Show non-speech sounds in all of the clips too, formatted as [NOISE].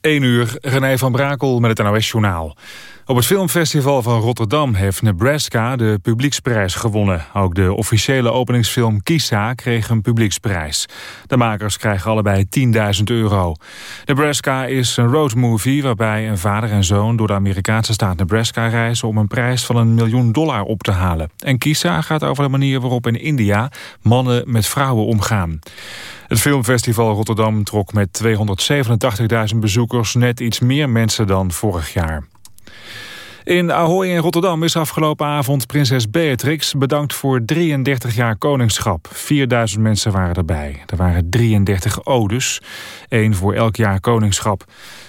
1 uur, René van Brakel met het NOS-journaal. Op het filmfestival van Rotterdam heeft Nebraska de publieksprijs gewonnen. Ook de officiële openingsfilm Kisa kreeg een publieksprijs. De makers krijgen allebei 10.000 euro. Nebraska is een roadmovie waarbij een vader en zoon... door de Amerikaanse staat Nebraska reizen... om een prijs van een miljoen dollar op te halen. En Kisa gaat over de manier waarop in India mannen met vrouwen omgaan. Het filmfestival Rotterdam trok met 287.000 bezoekers net iets meer mensen dan vorig jaar. In Ahoy in Rotterdam is afgelopen avond prinses Beatrix bedankt voor 33 jaar koningschap. 4000 mensen waren erbij. Er waren 33 odes, één voor elk jaar koningschap.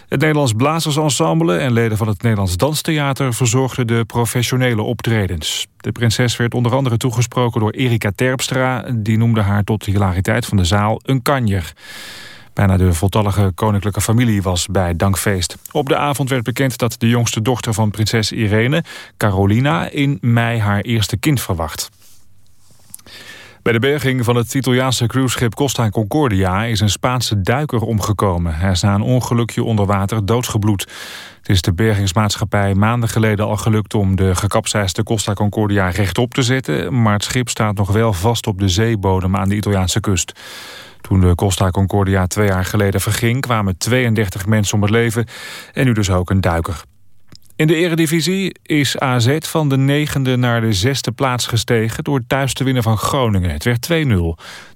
Het Nederlands Blazersensemble en leden van het Nederlands Danstheater verzorgden de professionele optredens. De prinses werd onder andere toegesproken door Erika Terpstra. Die noemde haar tot de hilariteit van de zaal een kanjer. Bijna de voltallige koninklijke familie was bij dankfeest. Op de avond werd bekend dat de jongste dochter van prinses Irene, Carolina, in mei haar eerste kind verwacht. Bij de berging van het Italiaanse cruiseschip Costa Concordia is een Spaanse duiker omgekomen. Hij is na een ongelukje onder water doodgebloed. Het is de bergingsmaatschappij maanden geleden al gelukt om de gekapseisde Costa Concordia rechtop te zetten, maar het schip staat nog wel vast op de zeebodem aan de Italiaanse kust. Toen de Costa Concordia twee jaar geleden verging... kwamen 32 mensen om het leven en nu dus ook een duiker. In de eredivisie is AZ van de negende naar de zesde plaats gestegen... door thuis te winnen van Groningen. Het werd 2-0.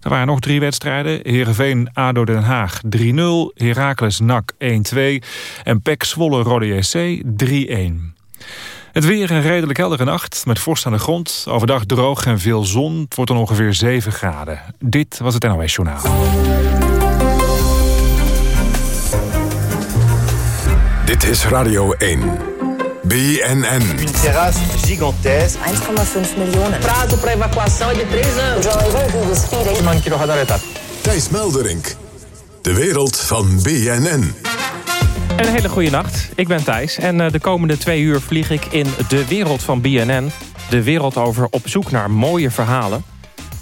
Er waren nog drie wedstrijden. Heerenveen ADO Den Haag 3-0. Heracles NAC 1-2. En PEC Zwolle Rode SC 3-1. Het weer een redelijk heldere nacht met vorst aan de grond. Overdag droog en veel zon. Het wordt dan ongeveer 7 graden. Dit was het NOS Journaal. Dit is Radio 1. BNN. Een terras gigantesque. 1,5 miljoen. Prazo para evacuação é de 3 anos. Thijs Melderink. De wereld van BNN. Een hele goede nacht. Ik ben Thijs en eh, de komende twee uur vlieg ik in de wereld van BNN. De wereld over op zoek naar mooie verhalen.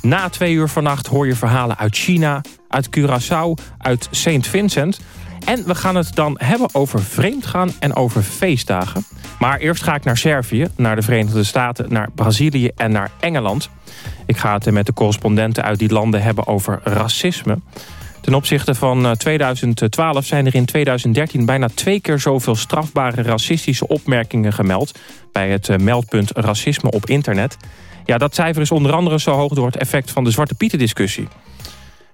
Na twee uur vannacht hoor je verhalen uit China, uit Curaçao, uit St. Vincent. En we gaan het dan hebben over vreemdgaan en over feestdagen. Maar eerst ga ik naar Servië, naar de Verenigde Staten, naar Brazilië en naar Engeland. Ik ga het met de correspondenten uit die landen hebben over racisme. Ten opzichte van 2012 eh, zijn er in 2013 bijna twee keer zoveel strafbare racistische opmerkingen gemeld... bij het eh, meldpunt racisme op internet. Ja, dat cijfer is onder andere zo hoog door het effect van de Zwarte Pieten discussie.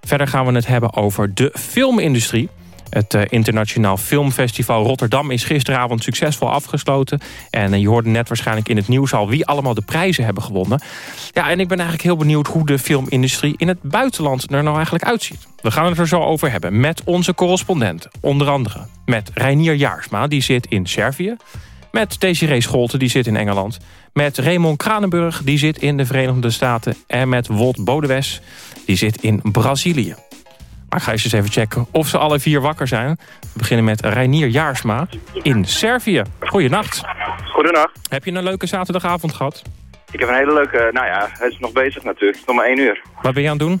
Verder gaan we het hebben over de filmindustrie. Het uh, Internationaal Filmfestival Rotterdam is gisteravond succesvol afgesloten. En uh, je hoorde net waarschijnlijk in het nieuws al wie allemaal de prijzen hebben gewonnen. Ja, en ik ben eigenlijk heel benieuwd hoe de filmindustrie in het buitenland er nou eigenlijk uitziet. We gaan het er zo over hebben met onze correspondenten. Onder andere met Reinier Jaarsma, die zit in Servië. Met Desiree Scholte, die zit in Engeland. Met Raymond Kranenburg, die zit in de Verenigde Staten. En met Wolt Bodewes, die zit in Brazilië. Maar ik ga eens even checken of ze alle vier wakker zijn. We beginnen met Reinier Jaarsma in Servië. Goedenacht. Goedenacht. Heb je een leuke zaterdagavond gehad? Ik heb een hele leuke... Nou ja, hij is nog bezig natuurlijk. Het is nog maar één uur. Wat ben je aan het doen?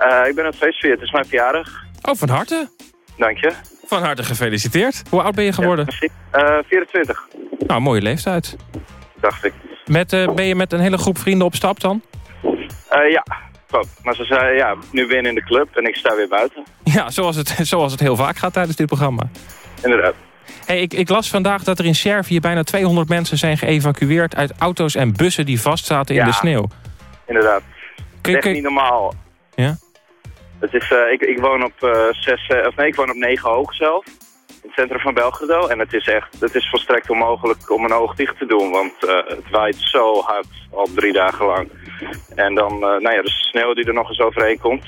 Uh, ik ben aan het feestvieren. Het is mijn verjaardag. Oh, van harte. Dank je. Van harte gefeliciteerd. Hoe oud ben je geworden? Ja, uh, 24. Nou, mooie leeftijd. Dacht ik. Met, uh, ben je met een hele groep vrienden op stap dan? ja, Maar ze zei, ja, nu weer in de club en ik sta weer buiten. Ja, zoals het, [LAUGHS] zoals het heel vaak gaat tijdens dit programma. Inderdaad. Hey, ik, ik, las vandaag dat er in Servië bijna 200 mensen zijn geëvacueerd... uit auto's en bussen die vastzaten in ja, de sneeuw. inderdaad. Het is niet normaal. Ja? Het is, uh, ik, ik woon op uh, zes, uh, of nee, ik woon op negen hoog zelf. Het centrum van Belgrado. En het is echt, het is volstrekt onmogelijk om een oog dicht te doen. Want het waait zo hard, al drie dagen lang. En dan, nou ja, de sneeuw die er nog eens overheen komt.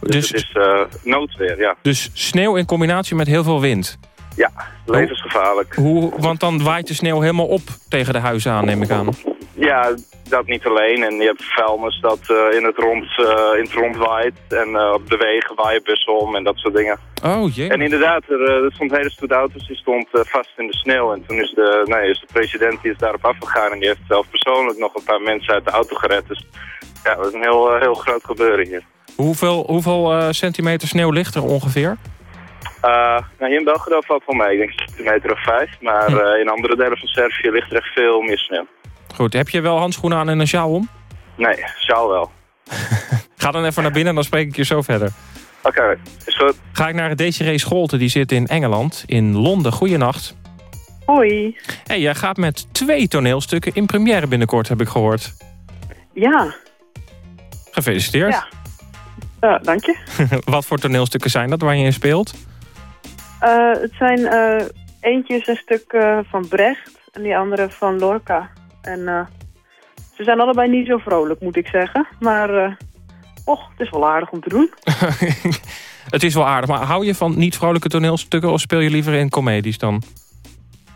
Dus, dus het is noodweer, ja. Dus sneeuw in combinatie met heel veel wind? Ja, levensgevaarlijk. Hoe, want dan waait de sneeuw helemaal op tegen de huizen aan, neem ik aan. Ja, dat niet alleen. En je hebt vuilnis dat uh, in, het rond, uh, in het rond waait. En uh, op de wegen waaien bussen om en dat soort dingen. Oh jee. En inderdaad, er, er stond een hele stoet auto's die stond vast in de sneeuw. En toen is de, nee, is de president die is daarop afgegaan. En die heeft zelf persoonlijk nog een paar mensen uit de auto gered. Dus ja, dat is een heel, heel groot gebeuren hier. Hoeveel, hoeveel centimeter sneeuw ligt er ongeveer? Uh, nou, hier in Belgrado valt wel mee. Ik denk een meter of vijf. Maar Hm. eh, in andere delen van Servië ligt er echt veel meer sneeuw. Goed, heb je wel handschoenen aan en een sjaal om? Nee, zou wel. [LAUGHS] Ga dan even naar binnen en dan spreek ik je zo verder. Oké, is goed. Ga ik naar Desiree Scholte, die zit in Engeland, in Londen. Goeienacht. Hoi. Hey, jij gaat met twee toneelstukken in première binnenkort, heb ik gehoord. Ja, Gefeliciteerd. Ja. dank je. [LAUGHS] Wat voor toneelstukken zijn dat waar je in speelt? Eh, het zijn eh, eentje is een stuk eh, van Brecht en die andere van Lorca. En eh, ze zijn allebei niet zo vrolijk, moet ik zeggen. Maar, eh och, het is wel aardig om te doen. [LAUGHS] Het is wel aardig, maar hou je van niet vrolijke toneelstukken... of speel je liever in comedies dan?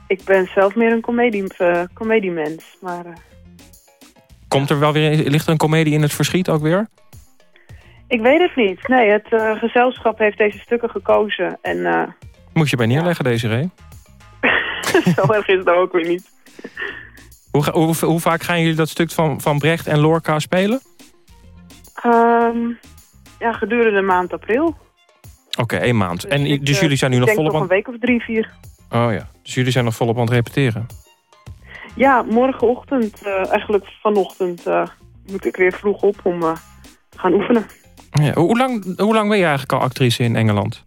Ik ben zelf meer een comedie, eh, comediemens, maar... Komt er wel weer, ligt er een comedie in het verschiet ook weer? ik weet het niet. Nee, het gezelschap heeft deze stukken gekozen. En Moet je bij neerleggen, Desiree. [LAUGHS] zo erg is het ook weer niet. Hoe, hoe, hoe vaak gaan jullie dat stuk van, van Brecht en Lorca spelen? Ehm, ja, gedurende de maand april. Oké, één maand. En i- ik, dus eh, jullie zijn nu nog volop nog aan... een week of drie, vier. Oh ja, dus jullie zijn nog volop aan het repeteren. Ja, morgenochtend, eh, eigenlijk vanochtend, eh, moet ik weer vroeg op om te gaan oefenen. Ja, hoe, lang, hoe lang ben je eigenlijk al actrice in Engeland?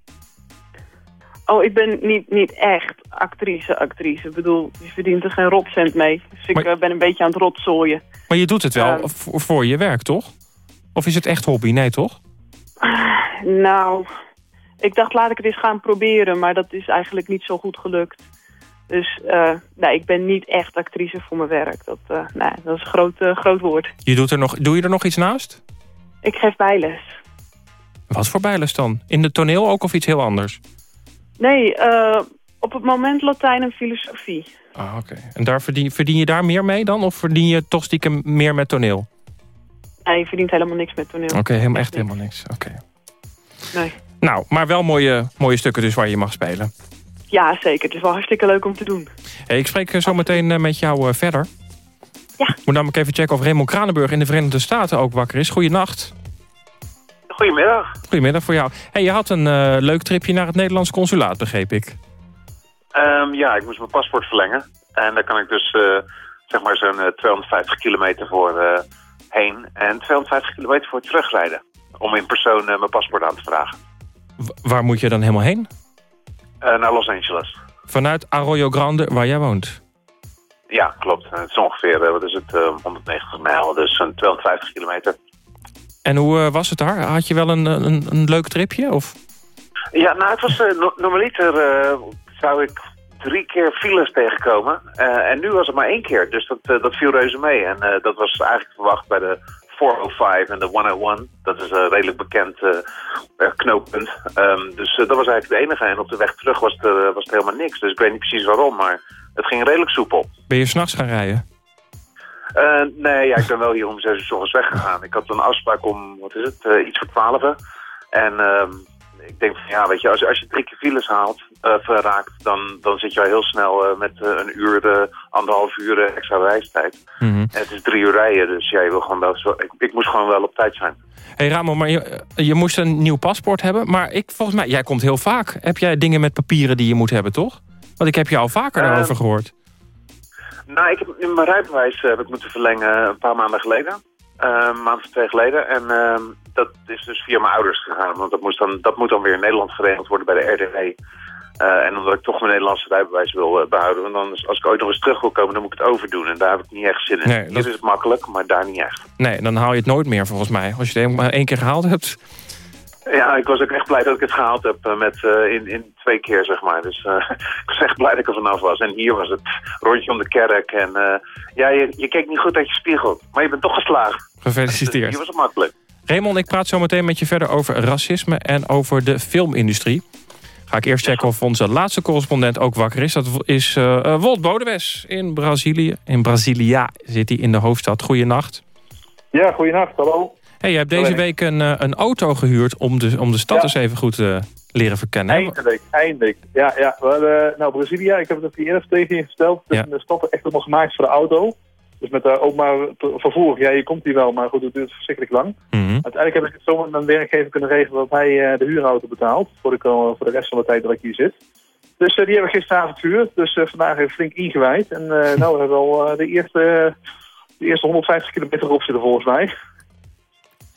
Oh, ik ben niet, niet echt actrice, actrice. Ik bedoel, je verdient er geen rotcent mee. Dus ik Maar- eh, ben een beetje aan het rotzooien. Maar je doet het wel voor, je werk, toch? Of is het echt hobby? Nee, toch? Nou, ik dacht laat ik het eens gaan proberen, maar dat is eigenlijk niet zo goed gelukt. Dus eh, nee, ik ben niet echt actrice voor mijn werk. Dat, eh, nee, dat is een groot, groot woord. Je doet er nog, doe je er nog iets naast? Ik geef bijles. Wat voor bijles dan? In de toneel ook of iets heel anders? Nee, eh, op het moment Latijn en filosofie. Ah, oké. En daar verdien, verdien je daar meer mee dan? Of verdien je toch stiekem meer met toneel? Nee, je verdient helemaal niks met toneel. Oké, helemaal echt helemaal niks. Oké. Nee. Nou, maar wel mooie, mooie stukken dus waar je mag spelen. Ja, zeker. Het is wel hartstikke leuk om te doen. Hey, ik spreek eh, zo meteen eh, met jou verder. Ja. Moet namelijk even checken of Raymond Kranenburg in de Verenigde Staten ook wakker is. Goeienacht. Goedemiddag. Goedemiddag voor jou. Hey, je had een eh, leuk tripje naar het Nederlands consulaat, begreep ik. Ehm, ja, ik moest mijn paspoort verlengen. En daar kan ik dus eh, zeg maar zo'n eh, 250 kilometer voor eh, heen en 250 kilometer voor terugrijden. Om in persoon eh, mijn paspoort aan te vragen. W- waar moet je dan helemaal heen? Eh, naar Los Angeles. Vanuit Arroyo Grande, waar jij woont. Ja, klopt. Het is ongeveer, eh, wat is het, eh, 190 mijl, dus zo'n 250 kilometer. En hoe eh, was het daar? Had je wel een, een, een leuk tripje? Of? Ja, nou, het was eh, no normaliter eh, zou ik drie keer files tegenkomen. Eh, en nu was het maar één keer, dus dat, eh, dat viel reuze mee. En eh, dat was eigenlijk verwacht bij de 405 en de 101. Dat is een redelijk bekend eh, eh, knooppunt. Ehm, dus eh, dat was eigenlijk de enige. En op de weg terug was het, eh, was het helemaal niks. Dus ik weet niet precies waarom, maar het ging redelijk soepel. Ben je s'nachts gaan rijden? Eh, nee, ja, ik ben wel hier om zes uur 's ochtends weggegaan. Ik had een afspraak om, wat is het, eh, iets voor twaalf. En ehm, ik denk van, ja, weet je, als, als je drie keer files haalt, eh, raakt, dan, dan zit je al heel snel met een uur, anderhalf uur extra reistijd. Mhm. En het is drie uur rijden, dus ja, je wil gewoon wel, zo, ik, ik moest gewoon wel op tijd zijn. hey Ramon, maar je, je moest een nieuw paspoort hebben. Maar ik, volgens mij, jij komt heel vaak. Heb jij dingen met papieren die je moet hebben, toch? Want ik heb je al vaker Eh, daarover gehoord. Nou, ik heb mijn rijbewijs eh, heb ik moeten verlengen een paar maanden geleden. Eh, een maand of twee geleden. En ehm, dat is dus via mijn ouders gegaan. Want dat, moest dan, dat moet dan weer in Nederland geregeld worden bij de RDW. Eh, en omdat ik toch mijn Nederlandse rijbewijs wil eh, behouden. Want als ik ooit nog eens terug wil komen, dan moet ik het overdoen. En daar heb ik niet echt zin in. Nee, Hier dat- is het makkelijk, maar daar niet echt. Nee, dan haal je het nooit meer, volgens mij. Als je het maar één keer gehaald hebt. Ja, ik was ook echt blij dat ik het gehaald heb eh, met, eh, in, in twee keer, zeg maar. Dus eh, [LAUGHS] ik was echt blij dat ik er vanaf was. En hier was het rondje om de kerk. En eh, ja, je, je keek niet goed uit je spiegel. Maar je bent toch geslaagd. Dus Gefeliciteerd. hier was het makkelijk. Raymond, ik praat zo meteen met je verder over racisme en over de filmindustrie. Ga ik eerst checken of onze laatste correspondent ook wakker is. Dat is Wolt Bodewes in Brazilië. In Brasilia zit hij in de hoofdstad. Goeienacht. Ja, goeienacht, hallo. Hey, je hebt deze week een, eh, een auto gehuurd om de, om de stad Ja. eens even goed te leren verkennen. Eindelijk, eindelijk. Ja, ja. We hadden, nou, Brazilia, ik heb het de eerste tegen je gesteld. Ja. een stad echt helemaal gemaakt voor de auto. Dus met de openbaar vervoer, ja, je komt hier wel, maar goed, het duurt verschrikkelijk lang. Mhm. Uiteindelijk heb ik het zo met mijn werkgever kunnen regelen dat hij eh, de huurauto betaalt voor de, voor de rest van de tijd dat ik hier zit. Dus eh, die hebben we gisteravond gehuurd, dus eh, vandaag even flink ingewijd. En eh, [LAUGHS] nou, we hebben al eh, de, eerste, de eerste 150 kilometer op zitten volgens mij.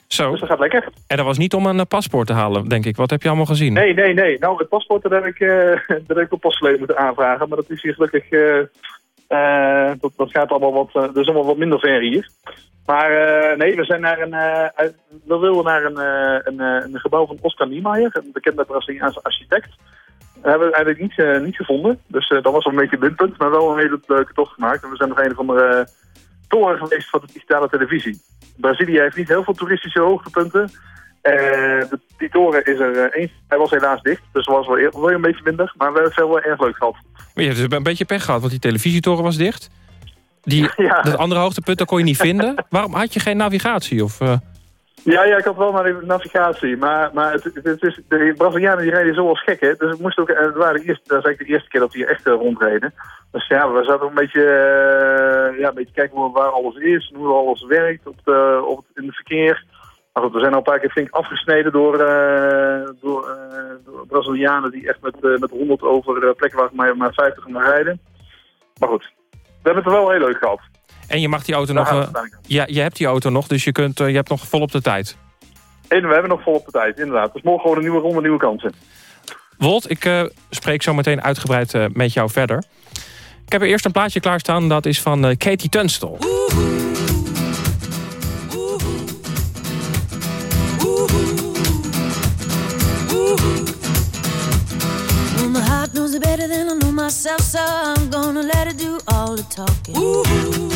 Zo, Dus dat gaat lekker. en dat was niet om een eh, paspoort te halen, denk ik. Wat heb je allemaal gezien? Nee, nee, nee. Nou, het paspoort dat heb ik, eh [LAUGHS] dat heb ik op pas geleden moeten aanvragen. Maar dat is hier gelukkig... eh, dat, dat gaat allemaal wat, is allemaal wat minder ver hier. Maar nee, we zijn naar een... uit- we wilden naar een, een, een gebouw van Oscar Niemeyer, een bekende Braziliaanse architect. Dat hebben we eigenlijk niet, niet gevonden. Dus dat was wel een beetje een minpunt, maar wel een hele leuke tocht gemaakt. En we zijn nog een van de eh, toren geweest van de digitale televisie. Brazilië heeft niet heel veel toeristische hoogtepunten. Eh, de, die toren is er eh, één. Hij was helaas dicht, dus was wel, eer- wel een beetje minder. Maar we hebben het wel erg leuk gehad. Maar je hebt dus een beetje pech gehad, want die televisietoren was dicht. Die, [LAUGHS] Ja. Dat andere hoogtepunt, dat kon je niet vinden. [LAUGHS] Waarom had je geen navigatie? Of, eh, Ja, ja, ik had wel naar navigatie. Maar, maar het, het, is, de Brazilianen die rijden zoals gek, hè. Dus het moest ook, eh, het waren de eerste, dat is eigenlijk de eerste keer dat hier echt eh, rondreden. Dus ja, we zaten een beetje, eh, ja, een beetje kijken waar alles is hoe alles werkt op de, op in het verkeer. Maar goed, we zijn al een paar keer flink afgesneden door, eh, door, Brazilianen die echt met, met 100 over plekken waar maar, maar 50 maar rijden. Maar goed, we hebben het wel heel leuk gehad. En je mag die auto Daar nog... eh, ja, je hebt die auto nog, dus je, kunt, eh, je hebt nog volop de tijd. En we hebben nog volop de tijd, inderdaad. Dus morgen gewoon een nieuwe ronde, nieuwe kansen. Wolt, ik eh, spreek zo meteen uitgebreid eh, met jou verder. Ik heb er eerst een plaatje klaarstaan, dat is van eh, Katie Tunstall. Better than I know myself, so I'm gonna let it do all the talking.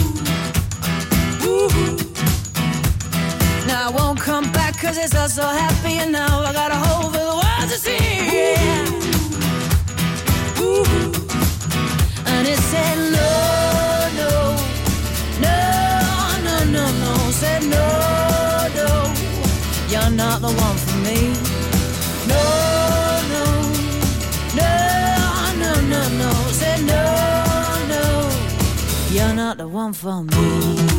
Cause it's so happy and now I got a for the world to see. And it said no, no, no, no, no, no. Said no, no, you're not the one for me. No, no, no, no, no, no. Said no, no, you're not the one for me.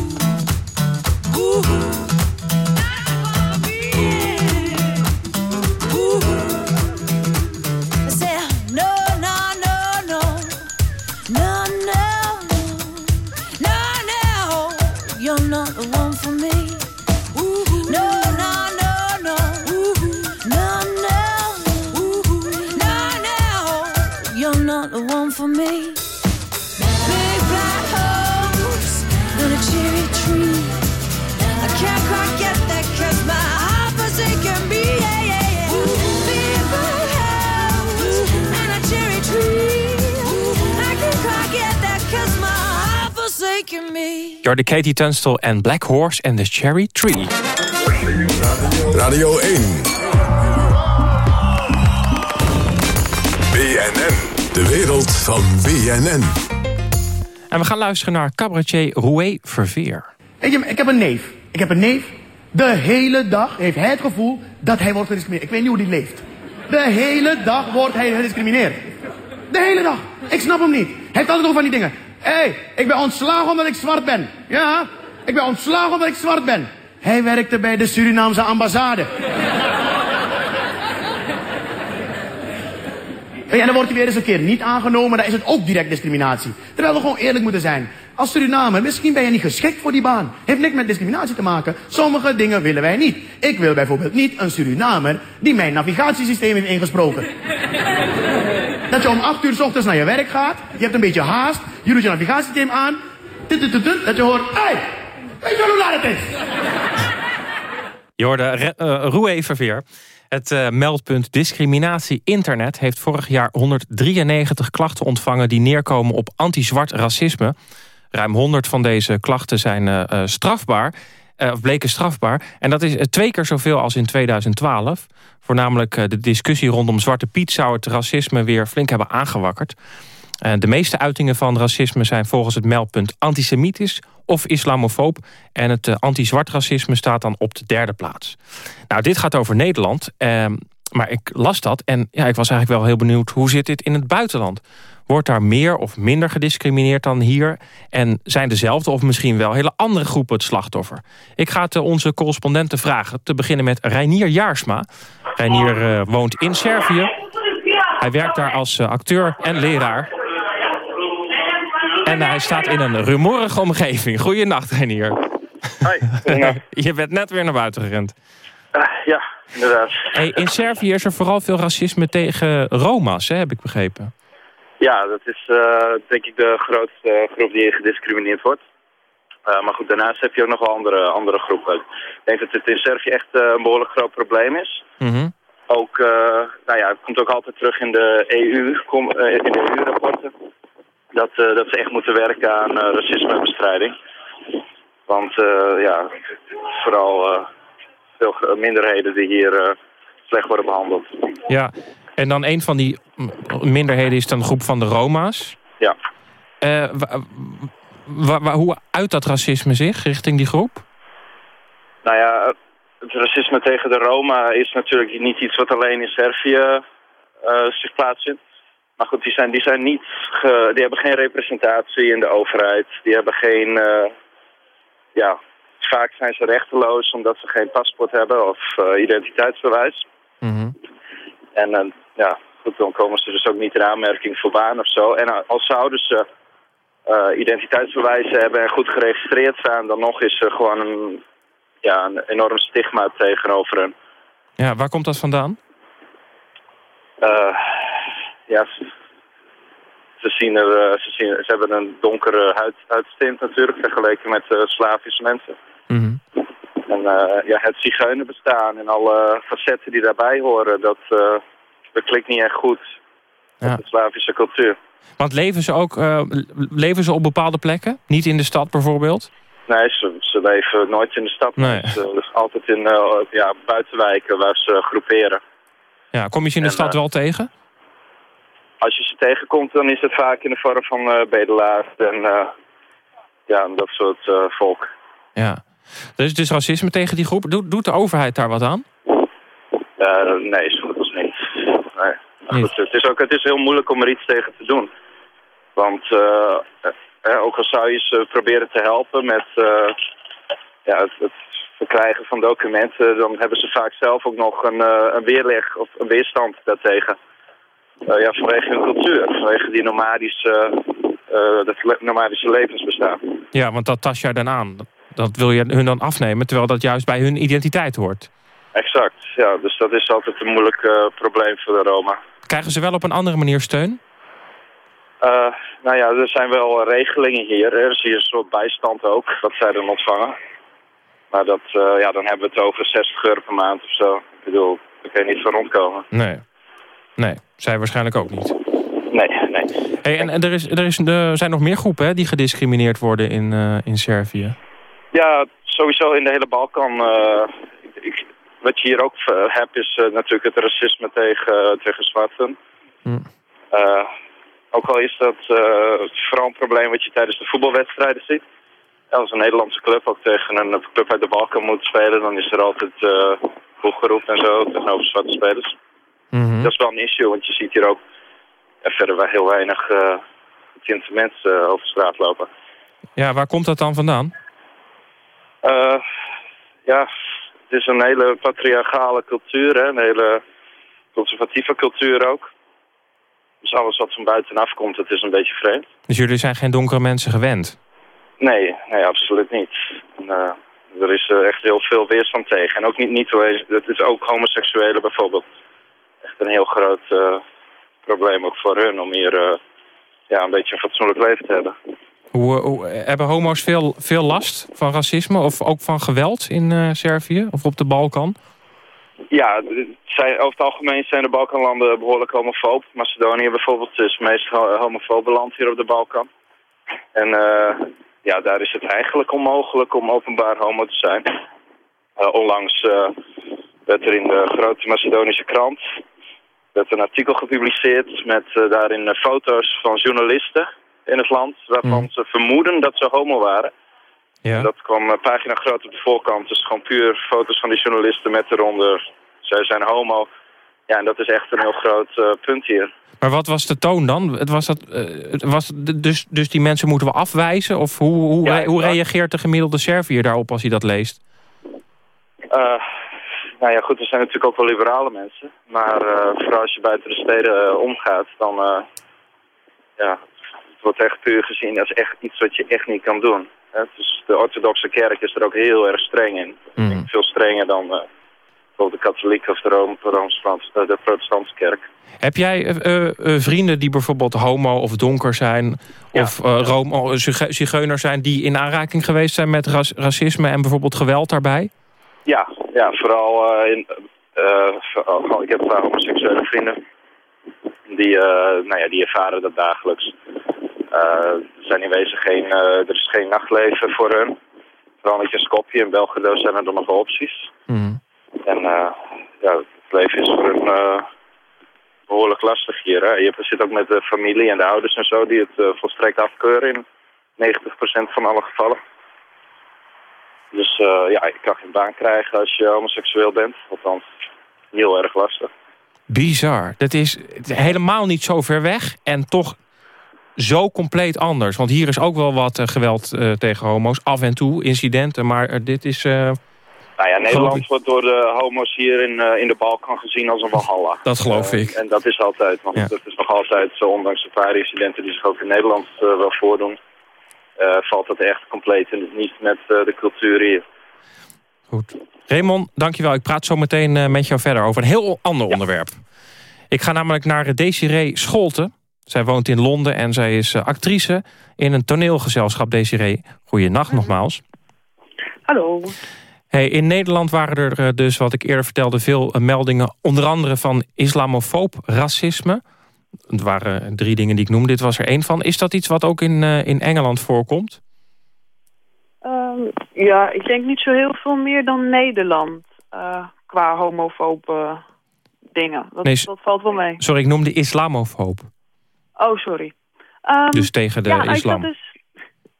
Jordi Katie Tunstall en Black Horse and the Cherry Tree. Radio 1. BNN. De wereld van BNN. En we gaan luisteren naar cabaretier Roué Verveer. Weet je, ik heb een neef. Ik heb een neef. De hele dag heeft hij het gevoel dat hij wordt gediscrimineerd. Ik weet niet hoe die leeft. De hele dag wordt hij gediscrimineerd. De hele dag. Ik snap hem niet. Hij heeft altijd over van die dingen. Hé, hey, ik ben ontslagen omdat ik zwart ben. Ja, ik ben ontslagen omdat ik zwart ben. Hij werkte bij de Surinaamse ambassade. En dan wordt hij weer eens een keer niet aangenomen, dan is het ook direct discriminatie. Terwijl we gewoon eerlijk moeten zijn. Als Surinamer, misschien ben je niet geschikt voor die baan. Heeft niks met discriminatie te maken. Sommige dingen willen wij niet. Ik wil bijvoorbeeld niet een Surinamer die mijn navigatiesysteem heeft ingesproken. Dat je om 8 uur s ochtends naar je werk gaat, je hebt een beetje haast, je doet je navigatiesysteem aan, dat je hoort, hey, weet je hoe laat het is? Je hoorde Re- eh, Verveer. Het eh, meldpunt Discriminatie Internet heeft vorig jaar 193 klachten ontvangen... die neerkomen op anti-zwart racisme. Ruim 100 van deze klachten zijn eh, strafbaar, of bleken strafbaar. En dat is eh, twee keer zoveel als in 2012. Voornamelijk eh, de discussie rondom Zwarte Piet... zou het racisme weer flink hebben aangewakkerd. Eh, de meeste uitingen van racisme zijn volgens het meldpunt antisemitisch of islamofoob. En het eh, anti-zwart racisme staat dan op de derde plaats. Nou, dit gaat over Nederland. ehm, maar ik las dat en ja, ik was eigenlijk wel heel benieuwd... hoe zit dit in het buitenland? Wordt daar meer of minder gediscrimineerd dan hier? En zijn dezelfde of misschien wel hele andere groepen het slachtoffer? Ik ga het eh, onze correspondenten vragen. Te beginnen met Reinier Jaarsma. Reinier eh, woont in Servië. Hij werkt daar als eh, acteur en leraar. En hij staat in een rumoerige omgeving. Goeienacht, Reinier. Hi. [LAUGHS] Je bent net weer naar buiten gerend. ja, inderdaad. Hey, in Servië is er vooral veel racisme tegen Roma's, hè, heb ik begrepen. Ja, dat is eh, denk ik de grootste groep die gediscrimineerd wordt. Eh, maar goed, daarnaast heb je ook nog wel andere, andere groepen. Ik denk dat het in Servië echt eh, een behoorlijk groot probleem is. Mhm. Ook, nou ja, het komt ook altijd terug in de EU, kom, eh, in de EU-rapporten. Dat, dat ze echt moeten werken aan racismebestrijding. Want ja, vooral veel minderheden die hier slecht worden behandeld. Ja, en dan een van die mm, minderheden is dan de groep van de Roma's. Ja. Eh, hoe uit dat racisme zich richting die groep? Nou ja, het racisme tegen de Roma is natuurlijk niet iets wat alleen in Servië eh, zich plaatsvindt. Maar goed, die zijn, die zijn niet, ge- die hebben geen representatie in de overheid. Die hebben geen, eh, ja, vaak zijn ze rechteloos omdat ze geen paspoort hebben of identiteitsbewijs. En eh, ja, goed, dan komen ze dus ook niet in aanmerking voor baan of zo. En eh, als zouden ze eh, identiteitsbewijzen hebben en goed geregistreerd zijn, dan nog is er gewoon een, ja, een enorm stigma tegenover hen. Ja, waar komt dat vandaan? Eh, ja, ze, zien er, eh, ze, zien, ze hebben een donkere huid, huidstint natuurlijk, vergeleken met eh, Slavische mensen. En eh, ja, het zigeunerbestaan en alle facetten die daarbij horen, dat, eh, dat klinkt niet echt goed Ja. met de Slavische cultuur. Want leven ze ook eh, leven ze op bepaalde plekken? Niet in de stad bijvoorbeeld? Nee, ze, ze leven nooit in de stad. Nee. Ze, dus altijd in eh, ja, buitenwijken waar ze groeperen. Ja, kom je ze in de En, stad eh, wel tegen? Als je ze tegenkomt, dan is het vaak in de vorm van bedelaars en ja, dat soort volk. Ja. Is dus racisme tegen die groep. Doet, doet de overheid daar wat aan? Eh, nee, goed goed, het, is ook, het is heel moeilijk om er iets tegen te doen. Want eh, eh, ook al zou je ze proberen te helpen met eh, ja, het, het verkrijgen van documenten... dan hebben ze vaak zelf ook nog een, eh, een weerleg of een weerstand daartegen. Eh, ja, vanwege hun cultuur, vanwege die nomadische, eh, dat nomadische levensbestaan. Ja, want dat tas jij dan aan. Dat, wil je hun dan afnemen, terwijl dat juist bij hun identiteit hoort. Exact, ja. Dus dat is altijd een moeilijk eh, probleem voor de Roma. Krijgen ze wel op een andere manier steun? Eh, nou ja, er zijn wel eh, regelingen hier. Er is hier een soort bijstand ook, wat zij dan ontvangen. Maar dat, eh, ja, dan hebben we het over 60 euro per maand of zo. Ik bedoel, daar kun je niet van rondkomen. Nee. Nee, zij waarschijnlijk ook niet. Nee, nee. Hey, en en er, is, er, is, er zijn nog meer groepen hè, die gediscrimineerd worden in, in Servië. Ja, sowieso in de hele Balkan. ik, wat je hier ook eh, hebt is eh, natuurlijk het racisme tegen, tegen zwarten. Hm. Eh, ook al is dat eh, vooral een probleem wat je tijdens de voetbalwedstrijden ziet. Als een Nederlandse club ook tegen een club uit de Balkan moet spelen, dan is er altijd uh, geroep en zo tegenover zwarte spelers. Dat is wel een issue, want je ziet hier ook eh, verder wel heel weinig eh, getinte mensen over straat lopen. Ja, waar komt dat dan vandaan? Eh, ja, is een hele patriarchale cultuur, hè? een hele conservatieve cultuur ook. Dus alles wat van buitenaf komt, het is een beetje vreemd. Dus jullie zijn geen donkere mensen gewend? Nee, nee, absoluut niet. En, eh, er is eh, echt heel veel weerstand tegen. En ook niet, niet het is ook homoseksuelen bijvoorbeeld. Echt een heel groot eh, probleem ook voor hun om hier ja, een beetje een fatsoenlijk leven te hebben. Hoe, hebben homo's veel, veel last van racisme of ook van geweld in eh, Servië of op de Balkan? Ja, zijn, over het algemeen zijn de Balkanlanden behoorlijk homofoob. Macedonië bijvoorbeeld is het meest ho- homofobe land hier op de Balkan. En eh, ja, daar is het eigenlijk onmogelijk om openbaar homo te zijn. Eh, onlangs werd er in de grote Macedonische krant werd een artikel gepubliceerd met daarin foto's van journalisten in het land... waarvan ze vermoeden dat ze homo waren. Ja. Dat kwam een pagina groot op de voorkant. Dus gewoon puur foto's van die journalisten met eronder. Zij zijn homo. Ja, en dat is echt een heel groot eh, punt hier. Maar wat was de toon dan? Het was dat, eh, het was dus, dus die mensen moeten we afwijzen? Of hoe, hoe, Ja, hoe reageert de gemiddelde Serviër daarop als hij dat leest? Eh, nou ja, goed, er zijn natuurlijk ook wel liberale mensen. Maar eh, vooral als je buiten de steden eh, omgaat, dan... eh, ja, wordt echt puur gezien als echt iets wat je echt niet kan doen. Dus de orthodoxe kerk is er ook heel erg streng in. Mhm. Veel strenger dan eh, bijvoorbeeld de katholieke of de, Rome, eh, de protestantse kerk. Heb jij eh, vrienden die bijvoorbeeld homo of donker zijn... of Rome, zigeuner zijn die in aanraking geweest zijn met ras- racisme... en bijvoorbeeld geweld daarbij? Ja, ja vooral in... Vooral, ik heb een paar homoseksuele vrienden. Die, nou ja, die ervaren dat dagelijks. Uh, er zijn in wezen geen... er is geen nachtleven voor hun. Vooral niet in Skopje. In Belgrado zijn er dan nog wel opties. Mm. En ja, het leven is voor hun behoorlijk lastig hier. Hè? Je zit ook met de familie en de ouders en zo... die het volstrekt afkeuren in 90% van alle gevallen. Dus uh, ja, je kan geen baan krijgen als je homoseksueel bent. Althans, heel erg lastig. Bizar. Dat is helemaal niet zo ver weg en toch zo compleet anders. Want hier is ook wel wat uh, geweld uh, tegen homo's. Af en toe, incidenten, maar dit is... nou ja, Nederland wordt door de homo's hier in, in de Balkan gezien als een walhalla. [LAUGHS] Dat geloof ik. En dat is altijd, want ja. dat is nog altijd zo, ondanks een paar incidenten die zich ook in Nederland wel voordoen. Valt dat echt compleet niet met de cultuur hier. Goed. Raymond, dankjewel. Ik praat zo meteen met jou verder over een heel ander ja. onderwerp. Ik ga namelijk naar Desiree Scholten. Zij woont in Londen en zij is actrice in een toneelgezelschap. Desiree, goeienacht nogmaals. Hallo. Hey, in Nederland waren er dus, wat ik eerder vertelde, veel meldingen... onder andere van islamofoob racisme... Het waren drie dingen die ik noemde. Dit was er één van. Is dat iets wat ook in, uh, in Engeland voorkomt? Um, ja, ik denk niet zo heel veel meer dan Nederland. Uh, qua homofobe dingen. Dat, nee, dat, valt wel mee. Sorry, ik noemde islamofoob. Oh, sorry. Um, dus tegen de ja, islam. Dus,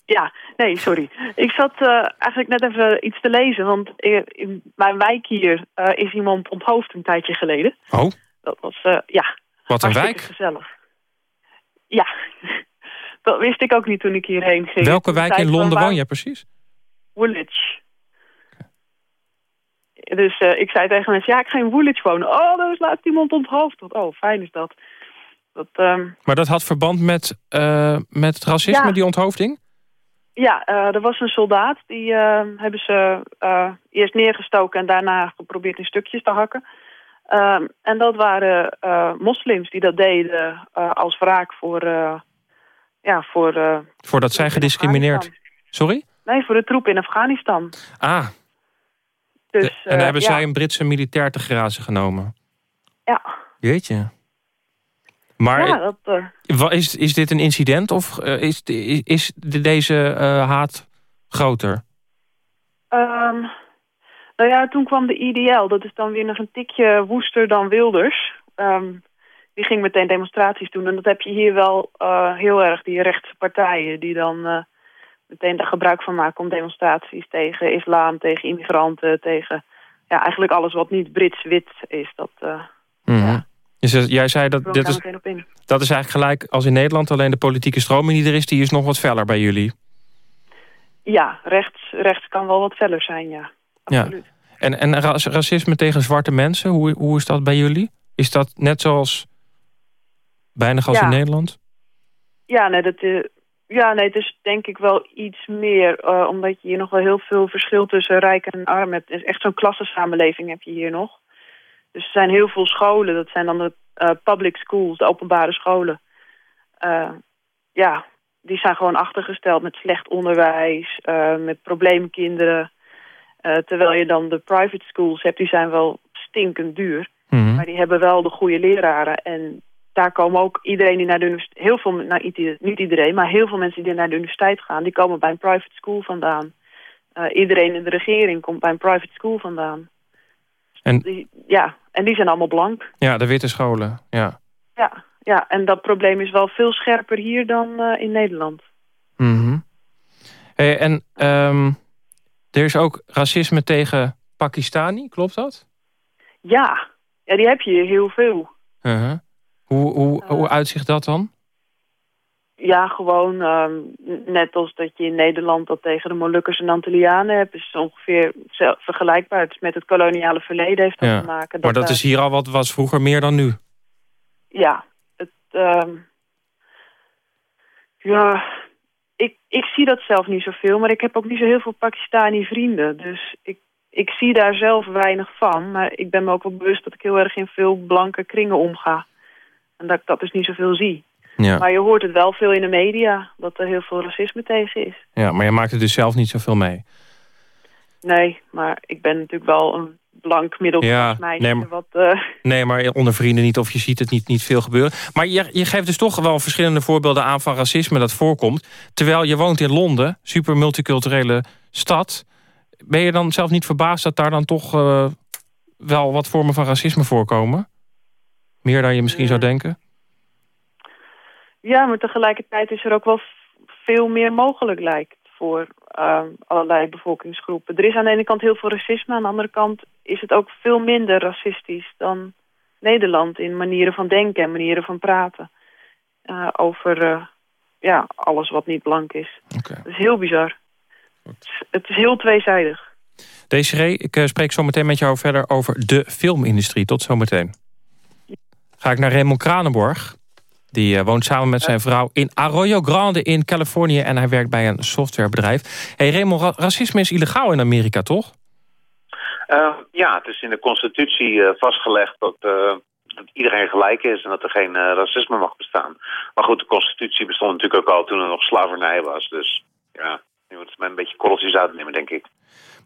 ja, nee, sorry. Ik zat uh, eigenlijk net even iets te lezen. Want in mijn wijk hier is iemand onthoofd een tijdje geleden. Oh? Dat was, ja... Wat een wijk? gezellig. Ja, [LAUGHS] dat wist ik ook niet toen ik hierheen ging. Welke wijk in Londen woon je precies? Woolwich. Dus uh, ik zei tegen mensen, ja, ik ga in Woolwich wonen. Oh, er is laatst iemand onthoofd. Oh, fijn is dat. Dat um... Maar dat had verband met, uh, met het racisme, ja. die onthoofding? Ja, uh, er was een soldaat. Die hebben ze eerst neergestoken en daarna geprobeerd in stukjes te hakken. Um, en dat waren moslims die dat deden als wraak voor... Ja, voor Voordat zij gediscrimineerd... Sorry? Nee, voor de troep in Afghanistan. Ah. Dus, en dan hebben ja. zij een Britse militair te grazen genomen? Ja. Jeetje. Maar ja, dat, is, is dit een incident of is, is deze haat groter? Um, nou ja, toen kwam de IDL. Dat is dan weer nog een tikje woester dan Wilders. Um, die ging meteen demonstraties doen. En dat heb je hier wel uh, heel erg, die rechtse partijen... die dan uh, meteen daar gebruik van maken om demonstraties tegen islam... tegen immigranten, tegen ja, eigenlijk alles wat niet Brits-wit is. Dat, uh, mm -hmm. ja. Dus jij zei dat... Dit is, Dat is eigenlijk gelijk als in Nederland. Alleen de politieke stroming die er is, die is nog wat feller bij jullie. Ja, rechts, rechts kan wel wat feller zijn, ja. Ja. En, en racisme tegen zwarte mensen, hoe, hoe is dat bij jullie? Is dat net zoals weinig als Ja. in Nederland? Ja, nee, dat, eh, ja, nee, het is denk ik wel iets meer. eh, omdat je hier nog wel heel veel verschil tussen rijk en arm hebt. Het is echt zo'n klassensamenleving heb je hier nog. Dus er zijn heel veel scholen. Dat zijn dan de eh, public schools, de openbare scholen. Eh, ja, die zijn gewoon achtergesteld met slecht onderwijs, eh, met probleemkinderen. Terwijl je dan de private schools hebt, die zijn wel stinkend duur. Mhm. Maar die hebben wel de goede leraren. En daar komen ook iedereen die naar de universiteit... Heel veel, nou, niet- iedereen, maar heel veel mensen die naar de universiteit gaan... die komen bij een private school vandaan. Iedereen in de regering komt bij een private school vandaan. En- ja, en die zijn allemaal blank. Ja, de witte scholen. Ja. Ja, ja, en dat probleem is wel veel scherper hier dan eh, in Nederland. Mhm. Hey, en ehm, er is ook racisme tegen Pakistani, klopt dat? Ja, ja die heb je heel veel. Uh-huh. Hoe, hoe, hoe uitzicht dat dan? Ja, gewoon ehm, net als dat je in Nederland dat tegen de Molukkers en Antillianen hebt, is ongeveer vergelijkbaar. Het is met het koloniale verleden heeft dat Ja. te maken. Maar dat is hier al wat was vroeger meer dan nu. Ja, het, ehm, ja ik, ik zie dat zelf niet zoveel, maar ik heb ook niet zo heel veel Pakistani vrienden. Dus ik, ik zie daar zelf weinig van, maar ik ben me ook wel bewust dat ik heel erg in veel blanke kringen omga. En dat ik dat dus niet zoveel zie. Ja. Maar je hoort het wel veel in de media, dat er heel veel racisme tegen is. ja, maar je maakt er dus zelf niet zoveel mee. Nee, maar ik ben natuurlijk wel een blank middelklas Ja, meisje. nee, maar- wat, eh, Nee, maar onder vrienden niet of je ziet het niet, niet veel gebeuren. Maar je, je geeft dus toch wel verschillende voorbeelden aan van racisme dat voorkomt. Terwijl je woont in Londen, super multiculturele stad. Ben je dan zelf niet verbaasd dat daar dan toch eh, wel wat vormen van racisme voorkomen? Meer dan je misschien zou denken? Ja, maar tegelijkertijd is er ook wel veel meer mogelijk lijkt voor ehm, allerlei bevolkingsgroepen. Er is aan de ene kant heel veel racisme, aan de andere kant is het ook veel minder racistisch dan Nederland in manieren van denken en manieren van praten. eh, over eh, ja, alles wat niet blank is. Dat is heel bizar. Het is, het is heel tweezijdig. Desiree, ik eh, spreek zo meteen met jou verder over de filmindustrie. Tot zometeen. Ga ik naar Raymond Kranenborg. Die eh, woont samen met zijn vrouw in Arroyo Grande in Californië... en hij werkt bij een softwarebedrijf. Hey Raymond, ra- racisme is illegaal in Amerika, toch? Eh, ja, het is in de constitutie eh, vastgelegd dat, dat iedereen gelijk is en dat er geen racisme mag bestaan. Maar goed, de constitutie bestond natuurlijk ook al toen er nog slavernij was. Dus ja, nu moet het met een beetje korreltjes uitnemen, denk ik.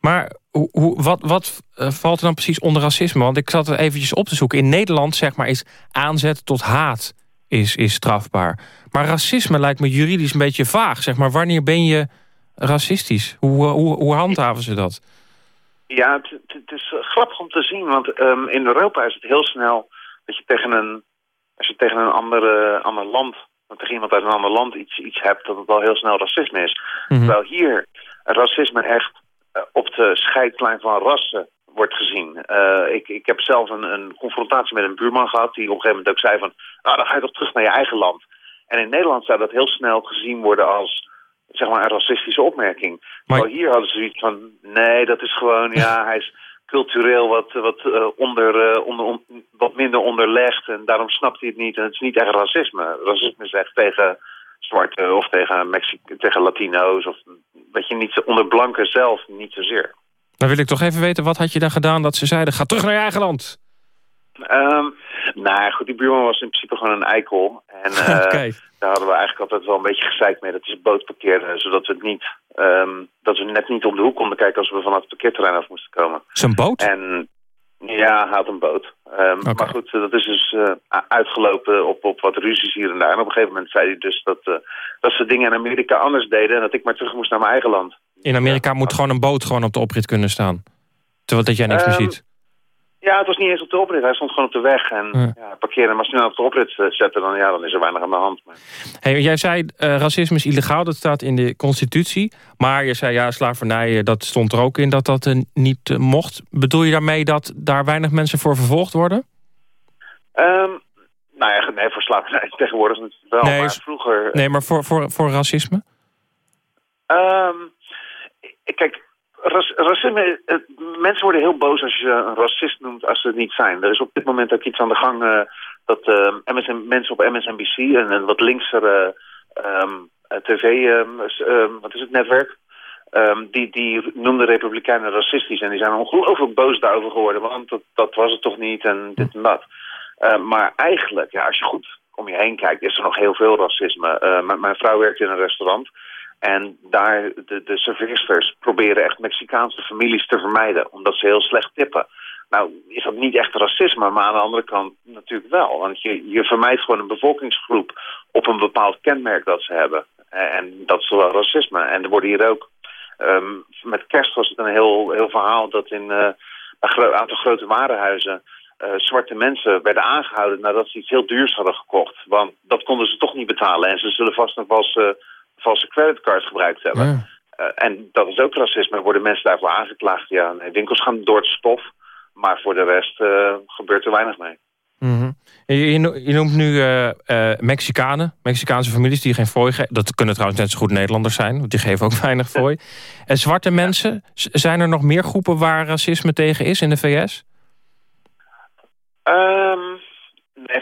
Maar hoe, hoe, wat, wat valt er dan precies onder racisme? Want ik zat er eventjes op te zoeken. In Nederland zeg maar, is aanzet tot haat is, is strafbaar. Maar racisme lijkt me juridisch een beetje vaag. Zeg maar, wanneer ben je racistisch? Hoe, eh, hoe, hoe handhaven ze dat? Ja, het, is eh, grappig om te zien, want ehm, in Europa is het heel snel dat je tegen een, als je tegen een andere, ander land, tegen iemand uit een ander land iets, iets hebt, dat het al heel snel racisme is. Terwijl hier racisme echt eh, op de scheidslijn van rassen wordt gezien. Eh, ik, ik heb zelf een, een confrontatie met een buurman gehad die op een gegeven moment ook zei van, nou dan ga je toch terug naar je eigen land. En in Nederland zou dat heel snel gezien worden als zeg maar een racistische opmerking. Maar hier hadden ze zoiets van, nee, dat is gewoon, ja, [LAUGHS] hij is cultureel wat, wat, eh, onder, eh, onder, on- wat minder onderlegd en daarom snapt hij het niet. En het is niet echt racisme. Racisme is echt tegen zwarte of tegen, Mexi tegen Latino's of dat je niet onder blanken zelf niet zozeer. Dan wil ik toch even weten, wat had je dan gedaan dat ze zeiden... ga terug naar je eigen land? Ehm nou ja, goed, die buurman was in principe gewoon een eikel. En [LAUGHS] eh, daar hadden we eigenlijk altijd wel een beetje gezeikt mee dat zijn boot parkeerde. Zodat we, het niet, ehm, dat we net niet om de hoek konden kijken als we vanaf het parkeerterrein af moesten komen. Zijn boot? En ja, hij had een boot. Ehm, Maar goed, eh, dat is dus eh, uitgelopen op, op wat ruzies hier en daar. En op een gegeven moment zei hij dus dat, eh, dat ze dingen in Amerika anders deden... en dat ik maar terug moest naar mijn eigen land. In Amerika moet gewoon een boot gewoon op de oprit kunnen staan. Terwijl dat jij niks meer Ehm, ziet. Ja, het was niet eens op de oprit. Hij stond gewoon op de weg. En Ja. ja. parkeren, maar nou op de oprit eh, zetten... dan, ja, dan is er weinig aan de hand. Maar... Hey, jij zei, eh, racisme is illegaal, dat staat in de constitutie. Maar je zei, ja, slavernij, eh, dat stond er ook in dat dat niet mocht. Bedoel je daarmee dat daar weinig mensen voor vervolgd worden? Ehm, nou ja, nee, voor slavernij [LAUGHS] tegenwoordig wel. Nee, maar vroeger... Nee, maar voor, voor, voor racisme? Ehm, ik- kijk, ras- racisme... eh, mensen worden heel boos als je een racist noemt als ze het niet zijn. Er is op dit moment ook iets aan de gang eh, dat eh, MSN, mensen op MSNBC en een wat linksere ehm, eh, tv, ehm, ehm, wat is het, netwerk... die, die noemden republikeinen racistisch en die zijn ongelooflijk boos daarover geworden. Want dat, dat was het toch niet en dit en dat. Eh, maar eigenlijk, ja, als je goed om je heen kijkt, is er nog heel veel racisme. Eh, mijn vrouw werkt in een restaurant. En daar, de, de proberen echt Mexicaanse families te vermijden. Omdat ze heel slecht tippen. Nou, is dat niet echt racisme, maar aan de andere kant natuurlijk wel. Want je, je vermijdt gewoon een bevolkingsgroep op een bepaald kenmerk dat ze hebben. Eh, En dat is wel racisme. En er worden hier ook... ehm, met kerst was het een heel, heel verhaal dat in eh, een aantal grote warenhuizen... eh, zwarte mensen werden aangehouden nadat ze iets heel duurs hadden gekocht. Want dat konden ze toch niet betalen. En ze zullen vast een valse, valse creditcard gebruikt hebben. Eh, en dat is ook racisme. Worden mensen daarvoor aangeklaagd? Ja, nee, winkels gaan door het stof. Maar voor de rest eh, gebeurt er weinig mee. Mhm. je, je no- je noemt nu eh, Mexicanen, Mexicaanse families die geen fooi geven. Dat kunnen trouwens net zo goed Nederlanders zijn, want die geven ook [LAUGHS] weinig fooi. En zwarte mensen, zijn er nog meer groepen waar racisme tegen is in de VS? Ehm,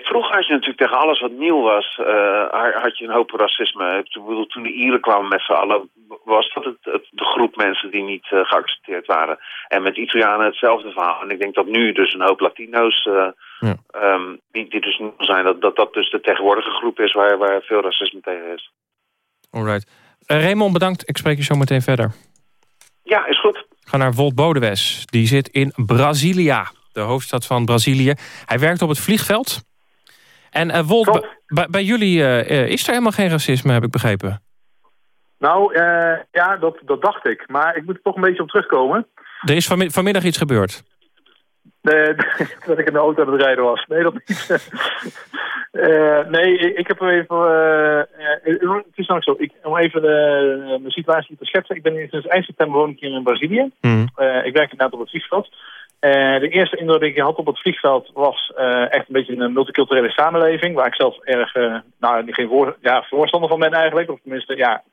vroeger had je natuurlijk tegen alles wat nieuw was, eh, had- je een hoop racisme. Ik bedoel, toen de Ieren kwamen met z'n allen, was dat het, het- de groep mensen die niet eh, geaccepteerd waren. En met Italianen hetzelfde verhaal. En ik denk dat nu dus een hoop Latino's, eh, Ja. ehm, die, die dus nieuw zijn, dat, dat dat dus de tegenwoordige groep is waar, waar veel racisme tegen is. Alright. Raymond, bedankt. Ik spreek je zo meteen verder. Ja, is goed. Ga naar Wolt Bodewes. Die zit in Brasilia, de hoofdstad van Brazilië. Hij werkt op het vliegveld. En eh Wolt, bij- jullie eh, eh, is er helemaal geen racisme, heb ik begrepen. Nou, ja, dat, dat dacht ik. Maar ik moet er toch een beetje op terugkomen. Er is vanmi- vanmiddag iets gebeurd. Eh, [LAUGHS] dat ik in de auto aan het rijden was. Nee, dat niet. [LAUGHS] Nee, ik, heb er even... het is namelijk zo, ik, om even de, mijn situatie te schetsen. Ik ben sinds eind september woon ik hier in Brazilië. Eh, ik werk inderdaad op het vliegveld. Eh, de eerste indruk die ik had op het vliegveld was eh, echt een beetje een multiculturele samenleving. Waar ik zelf erg, eh, nou, geen voor, ja, voorstander van ben eigenlijk. Of tenminste, ja,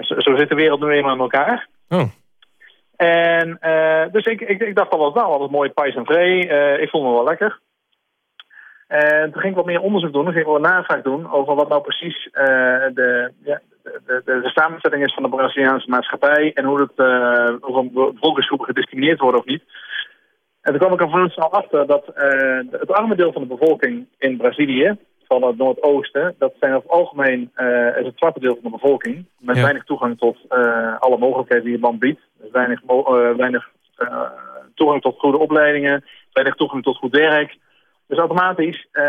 zo, zo zit de wereld nu eenmaal in elkaar. Oh. En dus ik, ik, ik dacht al wat nou, wat een mooi pais en vree. Ik vond me wel lekker. En toen ging ik wat meer onderzoek doen. Toen ging ik wat navraag doen over wat nou precies de, ja, de, de, de samenstelling is van de Braziliaanse maatschappij. En hoe het, eh of een bevolkingsgroepen gediscrimineerd worden of niet. En toen kwam ik er vrij snel achter dat eh, het arme deel van de bevolking in Brazilië, van het Noordoosten, dat zijn over het algemeen eh, is het zwarte deel van de bevolking. Met Ja. weinig toegang tot eh, alle mogelijkheden die het land biedt. Dus weinig, eh, weinig eh, toegang tot goede opleidingen, weinig toegang tot goed werk. Dus automatisch eh,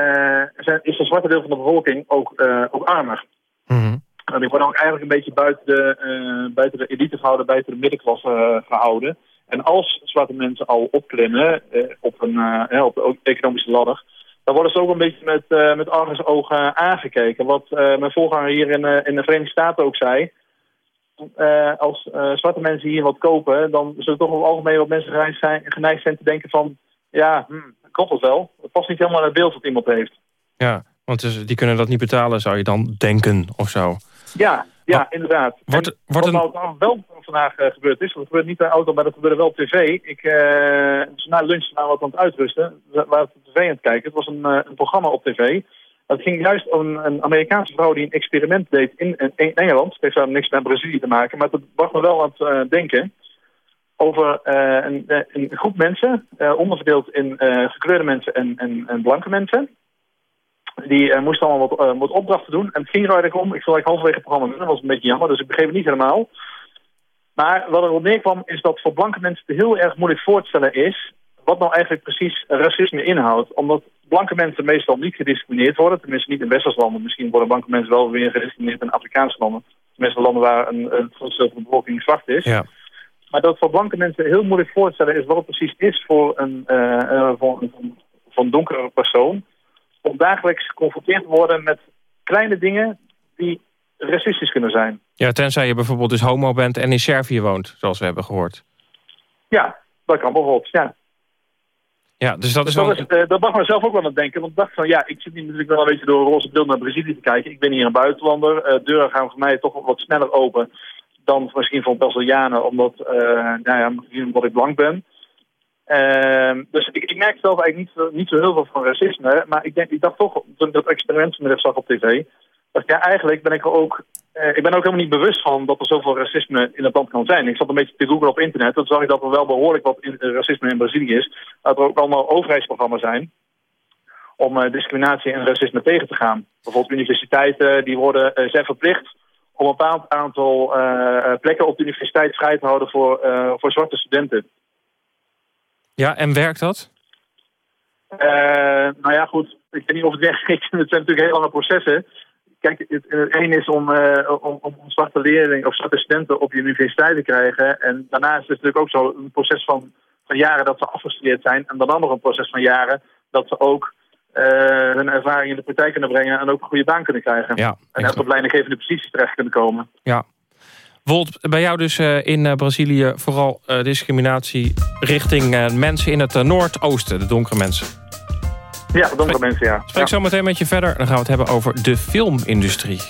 zijn, is het zwarte deel van de bevolking ook, eh, ook armer. Mhm. En die worden ook eigenlijk een beetje buiten de, eh, buiten de elite gehouden, buiten de middenklasse eh, gehouden. En als zwarte mensen al opklimmen eh, op, een, op de economische ladder, dan worden ze ook een beetje met, met argusogen aangekeken. Wat mijn voorganger hier in, in de Verenigde Staten ook zei. Als zwarte mensen hier wat kopen, dan zullen toch over het algemeen wat mensen geneigd zijn, geneigd zijn te denken van... Ja, hm, klopt het wel. Het past niet helemaal in het beeld dat iemand heeft. Ja, want dus, die kunnen dat niet betalen, zou je dan denken of zo. Ja, ja, inderdaad. Wordt- wat een- wel vandaag eh, gebeurd is, want het gebeurt niet bij auto, maar dat gebeurde wel op tv. Ik, eh, dus na lunch waren we wat aan het uitrusten. We waren op tv aan het kijken. Het was een, eh, een programma op tv. Het ging juist om een Amerikaanse vrouw die een experiment deed in, in, in Engeland. Het heeft daar niks met Brazilië te maken, maar het bracht me wel aan het denken over een, een groep mensen, eh, onderverdeeld in gekleurde mensen en, en, en blanke mensen. Die eh, moesten allemaal wat, eh, wat opdrachten doen. En het ging er eigenlijk om, ik viel eigenlijk halverwege het programma. Dat was een beetje jammer, dus ik begreep het niet helemaal. Maar wat er op neerkwam is dat voor blanke mensen het heel erg moeilijk voor te stellen is... wat nou eigenlijk precies racisme inhoudt. Omdat blanke mensen meestal niet gediscrimineerd worden. Tenminste niet in westerse landen. Misschien worden blanke mensen wel weer gediscrimineerd in Afrikaanse landen. Tenminste landen waar een, een groot deel van de bevolking zwart is. Ja. Maar dat voor blanke mensen heel moeilijk voor te stellen is wat het precies is voor een, eh, voor een, voor een donkere persoon. Om dagelijks geconfronteerd te worden met kleine dingen die racistisch kunnen zijn. Ja, tenzij je bijvoorbeeld dus homo bent en in Servië woont, zoals we hebben gehoord. Ja, dat kan bijvoorbeeld, ja. Ja, dus dat is dat, wel... is, eh, dat bracht mezelf ook wel aan het denken. Want ik dacht van ja, ik zit hier natuurlijk wel een beetje door een roze beeld naar Brazilië te kijken. Ik ben hier een buitenlander. Eh, deuren gaan voor mij toch wat sneller open dan misschien voor Brazilianen, omdat, eh, nou ja, misschien omdat ik blank ben. Ehm, dus ik, ik merk zelf eigenlijk niet, niet zo heel veel van racisme. Maar ik, denk, ik dacht toch, toen ik dat experiment vanmiddag zag op tv, dat ja, eigenlijk ben ik er ook, eh, ik ben ook helemaal niet bewust van dat er zoveel racisme in het land kan zijn. Ik zat een beetje te googlen op internet, toen zag ik dat er wel behoorlijk wat in, eh, racisme in Brazilië is. Dat er ook allemaal overheidsprogramma's zijn om eh, discriminatie en racisme tegen te gaan. Bijvoorbeeld universiteiten, die worden, zijn verplicht om een bepaald aantal plekken op de universiteit vrij te houden voor, voor zwarte studenten. Ja, en werkt dat? Eh, nou ja, goed. Ik weet niet of het werkt. [LAUGHS] Het zijn natuurlijk heel lange processen. Kijk, het, het een is om, eh, om, om zwarte leerlingen of zwarte studenten op je universiteit te krijgen. En daarnaast is het natuurlijk ook zo een proces van, van jaren dat ze afgestudeerd zijn. En dan nog een proces van jaren dat ze ook eh, hun ervaring in de praktijk kunnen brengen. En ook een goede baan kunnen krijgen. Ja, en op leidinggevende posities terecht kunnen komen. Ja. Wolt, bij jou dus eh, in eh, Brazilië vooral eh, discriminatie richting mensen in het noordoosten, de donkere mensen. Ja, donkere mensen, ja. Spreek Ja. zo meteen met je verder. Dan gaan we het hebben over de filmindustrie.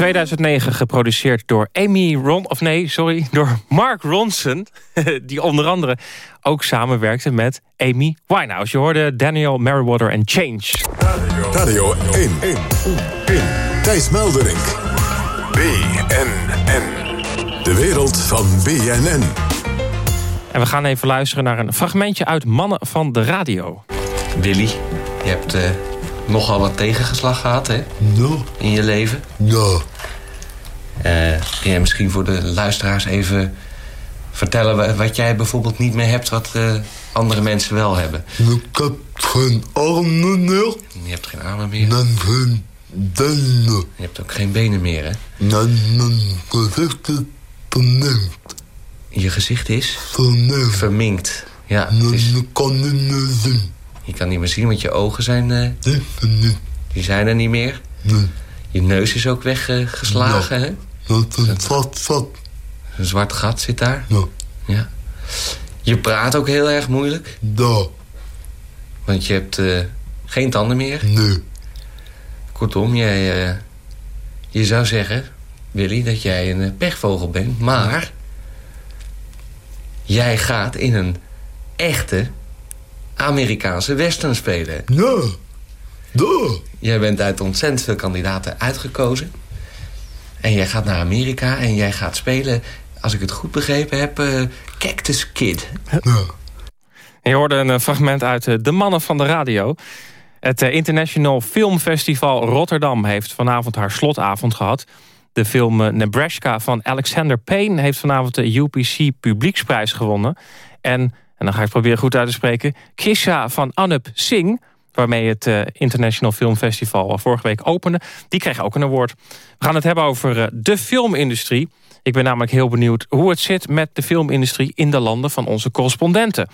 2009 geproduceerd door Amy Ron... of nee, sorry, [LAUGHS] door Mark Ronson... [LAUGHS] die onder andere ook samenwerkte met Amy Winehouse. Je hoorde Daniel Merriweather en Change. Radio 1. 1. 1. Thijs Melderink. BNN. De wereld van BNN. En we gaan even luisteren naar een fragmentje uit Mannen van de Radio. Willy, je hebt eh, nogal wat tegengeslag gehad hè? No. in je leven. No. Eh, kun jij misschien voor de luisteraars even vertellen wa- wat jij bijvoorbeeld niet meer hebt... wat eh, andere mensen wel hebben? Ik heb geen armen meer. Je hebt geen armen meer. En geen Dan Je hebt ook geen benen meer, hè? mijn gezicht is verminkt. Je gezicht is Verminkt. verminkt. Ja, is, kan niet meer zien. Je kan niet meer zien, want je ogen zijn, niet. die zijn er niet meer. Nee. Je neus is ook weggeslagen, hè? Dat is een zwart vat. Een zwart gat zit daar. Ja. Ja. Je praat ook heel erg moeilijk, want je hebt eh, geen tanden meer. Nee. Kortom, jij, eh, je zou zeggen, Willy, dat jij een pechvogel bent. Maar jij gaat in een echte Amerikaanse western spelen. Ja. Jij bent uit ontzettend veel kandidaten uitgekozen. En jij gaat naar Amerika en jij gaat spelen, als ik het goed begrepen heb, eh, Cactus Kid. Ja. Je hoorde een eh, fragment uit eh, De Mannen van de Radio. Het International Filmfestival Rotterdam heeft vanavond haar slotavond gehad. De film Nebraska van Alexander Payne heeft vanavond de UPC Publieksprijs gewonnen. En, en dan ga ik het proberen goed uit te spreken... Kisha van Anup Singh, waarmee het eh, International Filmfestival vorige week opende... die kreeg ook een award. We gaan het hebben over eh, de filmindustrie. Ik ben namelijk heel benieuwd hoe het zit met de filmindustrie... in de landen van onze correspondenten.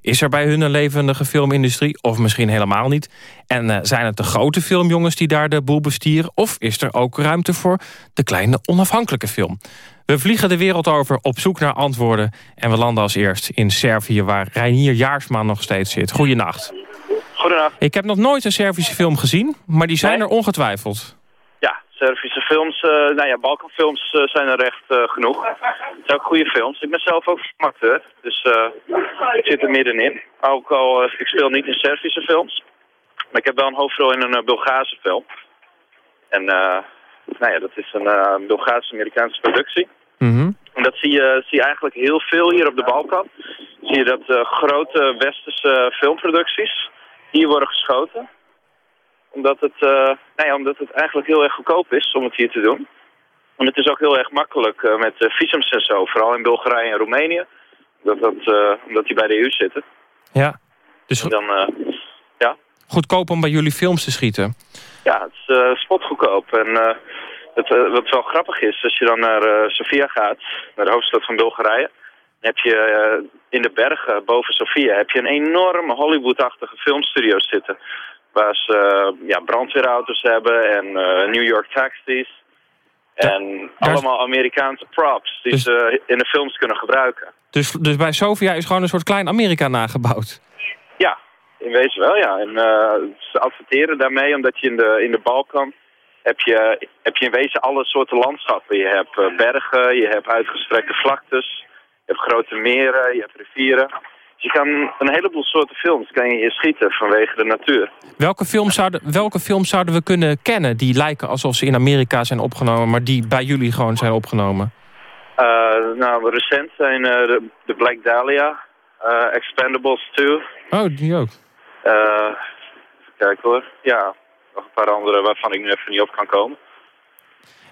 Is er bij hun een levendige filmindustrie? Of misschien helemaal niet? En eh, zijn het de grote filmjongens die daar de boel bestieren? Of is er ook ruimte voor de kleine onafhankelijke film? We vliegen de wereld over op zoek naar antwoorden. En we landen als eerst in Servië, waar Reinier Jaarsma nog steeds zit. Goedenacht. Goedenavond. Ik heb nog nooit een Servische film gezien, maar die zijn er ongetwijfeld. Servische films, eh, nou ja, Balkanfilms eh, zijn er echt eh, genoeg. Het zijn ook goede films. Ik ben zelf ook acteur, dus ik zit er middenin. Ook al, ik speel niet in Servische films, maar ik heb wel een hoofdrol in een Bulgaarse film. En nou ja, dat is een Bulgaarse-Amerikaanse productie. Mhm. En dat zie je, zie je eigenlijk heel veel hier op de Balkan. Zie je dat grote westerse filmproducties hier worden geschoten. Omdat het, eh, nou ja, omdat het eigenlijk heel erg goedkoop is om het hier te doen. En het is ook heel erg makkelijk eh, met uh, visums en zo. Vooral in Bulgarije en Roemenië. Dat, dat, eh, omdat die bij de EU zitten. Ja, dus En dan, eh, ja, goedkoop om bij jullie films te schieten. ja, het is eh, spotgoedkoop. En eh, het, eh, wat wel grappig is, als je dan naar eh, Sofia gaat, naar de hoofdstad van Bulgarije, dan heb je eh, in de bergen boven Sofia heb je een enorme Hollywood-achtige filmstudio zitten. Waar ze eh, ja, brandweerauto's hebben en eh, New York taxis. En daar allemaal Amerikaanse props die Dus- ze in de films kunnen gebruiken. Dus, dus bij Sofia is gewoon een soort klein Amerika nagebouwd. Ja, in wezen wel, ja. En eh, ze adverteren daarmee omdat je in de, in de Balkan heb je, heb je in wezen alle soorten landschappen. Je hebt bergen, je hebt uitgestrekte vlaktes, je hebt grote meren, je hebt rivieren. Dus je kan een heleboel soorten films kan je hier schieten vanwege de natuur. Welke films, zouden, welke films zouden we kunnen kennen die lijken alsof ze in Amerika zijn opgenomen... maar die bij jullie gewoon zijn opgenomen? Eh, nou, recent zijn eh, de, de Black Dahlia, eh, Expendables 2. Oh, die ook. Even kijken hoor. Ja, nog een paar andere waarvan ik nu even niet op kan komen.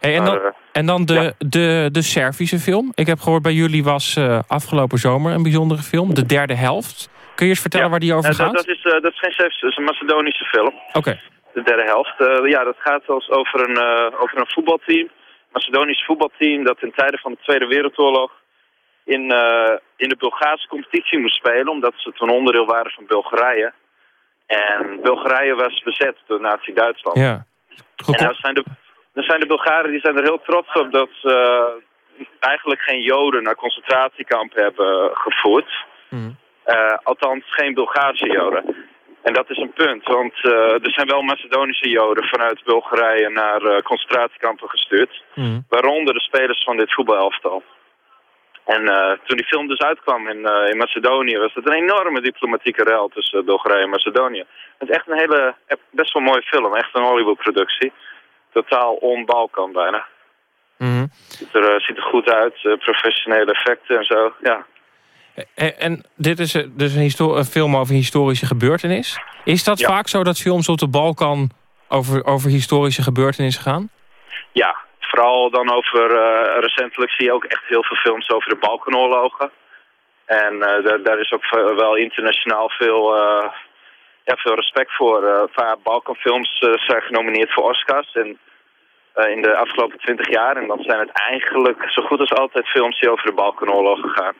Hey, en, dan, Maar, eh, en dan de, de, de Servische film. Ik heb gehoord bij jullie was eh, afgelopen zomer een bijzondere film. De derde helft. Kun je eens vertellen waar die over gaat? dat, is, eh, dat is geen Servische, dat is een Macedonische film. Oké. De derde helft. Ja, dat gaat als over een, over een voetbalteam. Macedonisch voetbalteam dat in tijden van de Tweede Wereldoorlog in, in de Bulgaarse competitie moest spelen. Omdat ze toen onderdeel waren van Bulgarije. En Bulgarije was bezet door Nazi-Duitsland. Ja. En nou zijn de, dan zijn de Bulgaren die zijn er heel trots op dat ze eh, eigenlijk geen Joden naar concentratiekampen hebben gevoerd. Eh, althans, geen Bulgaarse Joden. En dat is een punt, want eh, er zijn wel Macedonische Joden vanuit Bulgarije naar concentratiekampen gestuurd. Waaronder de spelers van dit voetbalelftal. En toen die film dus uitkwam in, in Macedonië, was het een enorme diplomatieke rel tussen Bulgarije en Macedonië. Het is echt een hele, best wel mooie film, echt een Hollywood-productie. Totaal on-Balkan bijna. Mhm. Ziet er, eh, ziet er goed uit, eh, professionele effecten en zo, ja. En, en dit is eh, dus een, een film over historische gebeurtenis. Is dat Ja. vaak zo dat films op de Balkan over, over historische gebeurtenissen gaan? Ja, vooral dan over, recentelijk zie je ook echt heel veel films over de Balkanoorlogen. En daar, daar is ook wel internationaal veel, ja, veel respect voor. Eh vaak Balkanfilms zijn genomineerd voor Oscars en, in de afgelopen twintig jaar. En dan zijn het eigenlijk zo goed als altijd films die over de Balkanoorlog gaan.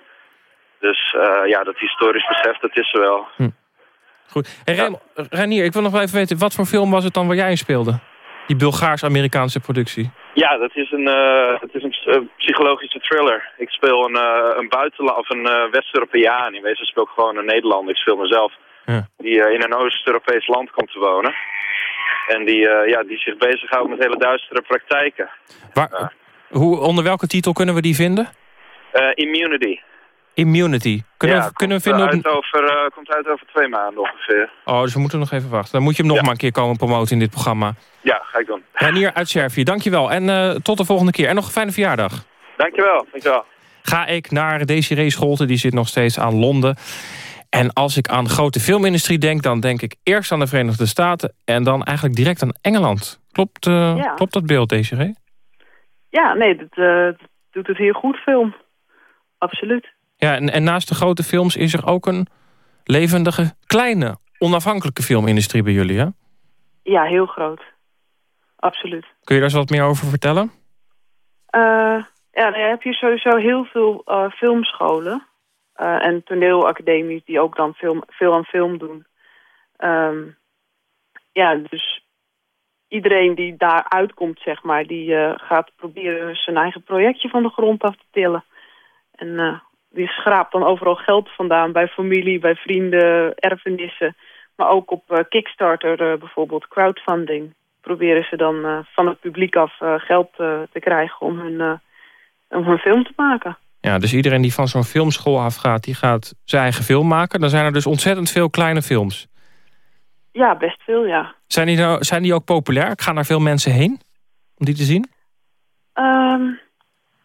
Dus eh, ja, dat historisch besef, dat is er wel. Goed. Hey, Rem- Reinier, ik wil nog wel even weten, wat voor film was het dan waar jij in speelde? Die Bulgaars-Amerikaanse productie. Ja, dat is een, eh, het is een ps- eh, psychologische thriller. Ik speel een, eh, een buitenland of een eh, West-Europeaan. In wezen speel ik gewoon een Nederlander. Ik speel mezelf. Ja. Die eh, in een Oost-Europees land komt te wonen. En die, eh, ja, die zich bezighoudt met hele duistere praktijken. Waar, hoe, onder welke titel kunnen we die vinden? Eh, immunity. Immunity. Kunnen, ja, we, kunnen we komt, vinden eh, op... uit over, komt uit over twee maanden ongeveer. Oh, dus we moeten nog even wachten. Dan moet je hem nog maar een keer komen promoten in dit programma. Ja, ga ik doen. Reinier uit Servië, dankjewel. En tot de volgende keer. En nog een fijne verjaardag. Dankjewel, dankjewel. Ga ik naar Desiree Scholte, die zit nog steeds aan Londen. En als ik aan de grote filmindustrie denk... dan denk ik eerst aan de Verenigde Staten... en dan eigenlijk direct aan Engeland. Klopt, eh, Ja. klopt dat beeld, Desiree? Ja, nee, dat eh, doet het heel goed, film. Absoluut. Ja, en, en naast de grote films is er ook een levendige, kleine, onafhankelijke filmindustrie bij jullie, hè? Ja, heel groot. Absoluut. Kun je daar eens wat meer over vertellen? Eh, ja, dan heb je sowieso heel veel filmscholen eh, en toneelacademies die ook dan film, veel aan film doen. Ehm, ja, dus iedereen die daar uitkomt, zeg maar, die eh, gaat proberen zijn eigen projectje van de grond af te tillen. En eh, die schraapt dan overal geld vandaan bij familie, bij vrienden, erfenissen. Maar ook op Kickstarter bijvoorbeeld, crowdfunding. Proberen ze dan van het publiek af geld te krijgen om hun, om hun film te maken. Ja, dus iedereen die van zo'n filmschool afgaat... die gaat zijn eigen film maken. Dan zijn er dus ontzettend veel kleine films. Ja, best veel, ja. Zijn die, nou, zijn die ook populair? Gaan daar veel mensen heen om die te zien? Ehm,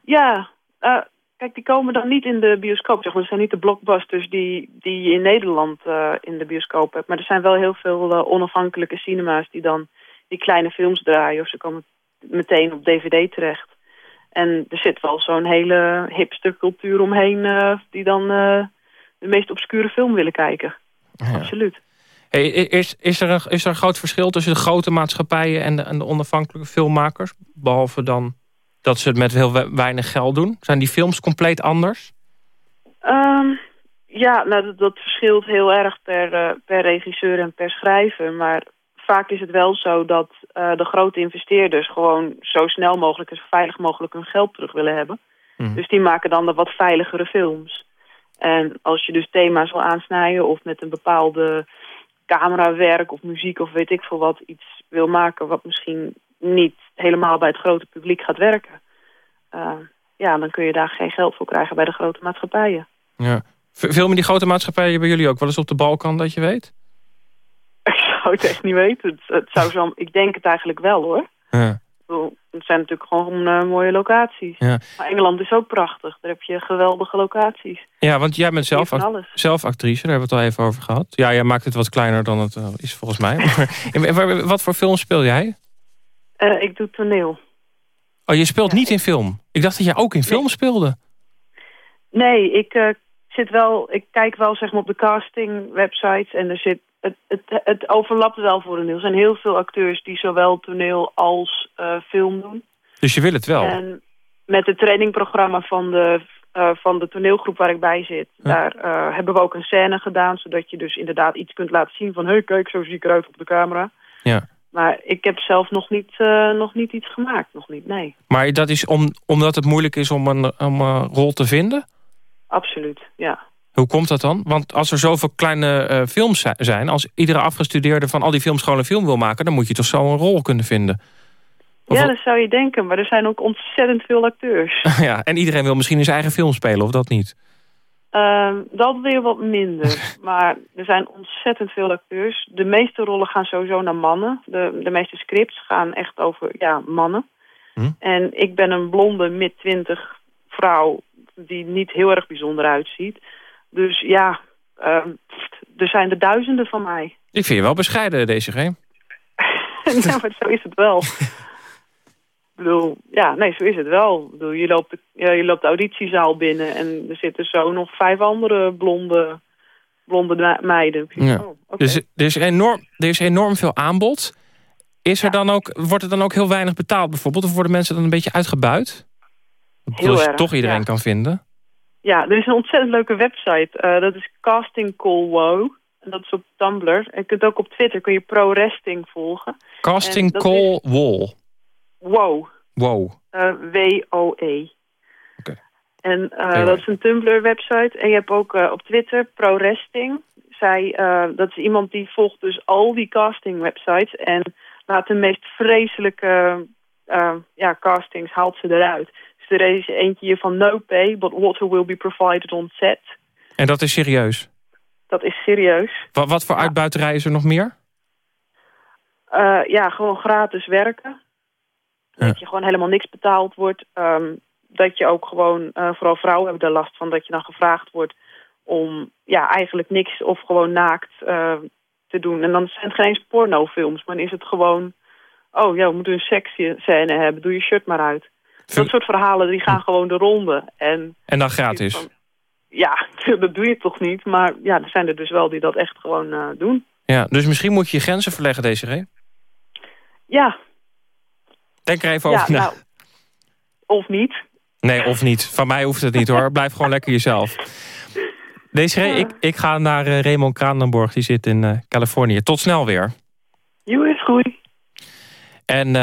ja, eh, kijk, die komen dan niet in de bioscoop. Zeg maar. Dat zijn niet de blockbusters die, die je in Nederland eh, in de bioscoop hebt. Maar er zijn wel heel veel eh, onafhankelijke cinema's die dan die kleine films draaien. Of ze komen meteen op dvd terecht. En er zit wel zo'n hele hipster cultuur omheen... eh, die dan eh, de meest obscure film willen kijken. Absoluut. Hey, is, is, er een, is er een groot verschil tussen de grote maatschappijen... en de, en de onafhankelijke filmmakers? Behalve dan dat ze het met heel we- weinig geld doen. Zijn die films compleet anders? Ehm, ja, nou, dat, dat verschilt heel erg per, eh, per regisseur en per schrijver. Maar vaak is het wel zo dat eh, de grote investeerders gewoon zo snel mogelijk en zo veilig mogelijk hun geld terug willen hebben. Dus die maken dan de wat veiligere films. En als je dus thema's wil aansnijden of met een bepaalde camerawerk of muziek of weet ik veel wat iets wil maken wat misschien niet helemaal bij het grote publiek gaat werken. eh, ja, dan kun je daar geen geld voor krijgen bij de grote maatschappijen. Ja. Filmen die grote maatschappijen bij jullie ook wel eens op de Balkan, dat je weet? Ik zou het echt niet weten. Het, het zou zo, ik denk het eigenlijk wel hoor. Ja. Het zijn natuurlijk gewoon eh, mooie locaties. Ja. Maar Engeland is ook prachtig. Daar heb je geweldige locaties. Ja, want jij bent zelf, act- zelf actrice, daar hebben we het al even over gehad. Ja, jij maakt het wat kleiner dan het eh, is volgens mij. [LAUGHS] Maar, wat voor film speel jij? Eh, ik doe toneel. Oh, je speelt niet in film. Ik dacht dat jij ook in film speelde. Nee, ik zit wel. Ik kijk wel zeg maar op de casting websites en er zit. Het, het, het overlapt wel voor een deel. Er zijn heel veel acteurs die zowel toneel als eh, film doen. Dus je wil het wel. En met het trainingprogramma van de, eh, van de toneelgroep waar ik bij zit, daar eh, hebben we ook een scène gedaan, zodat je dus inderdaad iets kunt laten zien van, hé, hey, kijk, zo zie ik eruit op de camera. Ja. Maar ik heb zelf nog niet, nog niet iets gemaakt, nog niet, nee. Maar dat is om, omdat het moeilijk is om een, om een rol te vinden? Absoluut, ja. Hoe komt dat dan? Want als er zoveel kleine eh, films zi- zijn... als iedere afgestudeerde van al die films gewoon een film wil maken... dan moet je toch zo een rol kunnen vinden. Of Ja, dat zou je denken, maar er zijn ook ontzettend veel acteurs. [LAUGHS] ja, en iedereen wil misschien zijn eigen film spelen, of dat niet? Ehm, dat weer wat minder. [LAUGHS] maar er zijn ontzettend veel acteurs. De meeste rollen gaan sowieso naar mannen. De, de meeste scripts gaan echt over ja, mannen. Hm? En ik ben een blonde mid-twintig vrouw die niet heel erg bijzonder uitziet. Dus ja, ehm, er zijn er duizenden van mij. Ik vind je wel bescheiden, DCG. [LAUGHS] ja, maar zo is het wel. [LAUGHS] Ik bedoel, ja, nee, zo is het wel. Ik bedoel, je, loopt de, ja, je loopt de auditiezaal binnen en er zitten zo nog vijf andere blonde, blonde meiden. Ja. oh. Dus er is, enorm, er is enorm veel aanbod. Is er dan ook, wordt er dan ook heel weinig betaald bijvoorbeeld? Of worden mensen dan een beetje uitgebuit? Als je toch iedereen ja. kan vinden. Ja, er is een ontzettend leuke website. eh, dat is Casting Call Wow. En dat is op Tumblr. En je kunt ook op Twitter kun je pro wrestling volgen. Casting Call is Wall. Wow. Wow. eh, W-O-E. En eh, dat is een Tumblr-website. En je hebt ook op Twitter Pro Wrestling. Zij, dat is iemand die volgt dus al die casting-websites. En laat de meest vreselijke ja, castings, haalt ze eruit. Er is eentje hier van no pay, but water will be provided on set. En dat is serieus. Dat is serieus. Wat, wat voor uitbuiterij is er nog meer? Eh, ja, gewoon gratis werken. Dat je gewoon helemaal niks betaald wordt. Ehm, dat je ook gewoon, eh, vooral vrouwen hebben er last van, dat je dan gevraagd wordt om ja, eigenlijk niks of gewoon naakt eh, te doen. En dan zijn het geen eens pornofilms, maar dan is het gewoon, oh ja, we moeten een scène hebben, doe je shirt maar uit. Dat soort verhalen die gaan gewoon de ronde. En En dan gratis. ja, [LAUGHS] dat doe je toch niet, maar ja, er zijn er dus wel die dat echt gewoon eh, doen. Ja, dus misschien moet je je grenzen verleggen, Desiree. Ja, Denk er even ja over na. nou, of niet. Nee, of niet. Van mij hoeft het niet hoor. Blijf gewoon lekker jezelf. Desiree, ik, ik ga naar eh, Raymond Kranenborg. Die zit in eh, Californië. Tot snel weer. Jo, is goed. En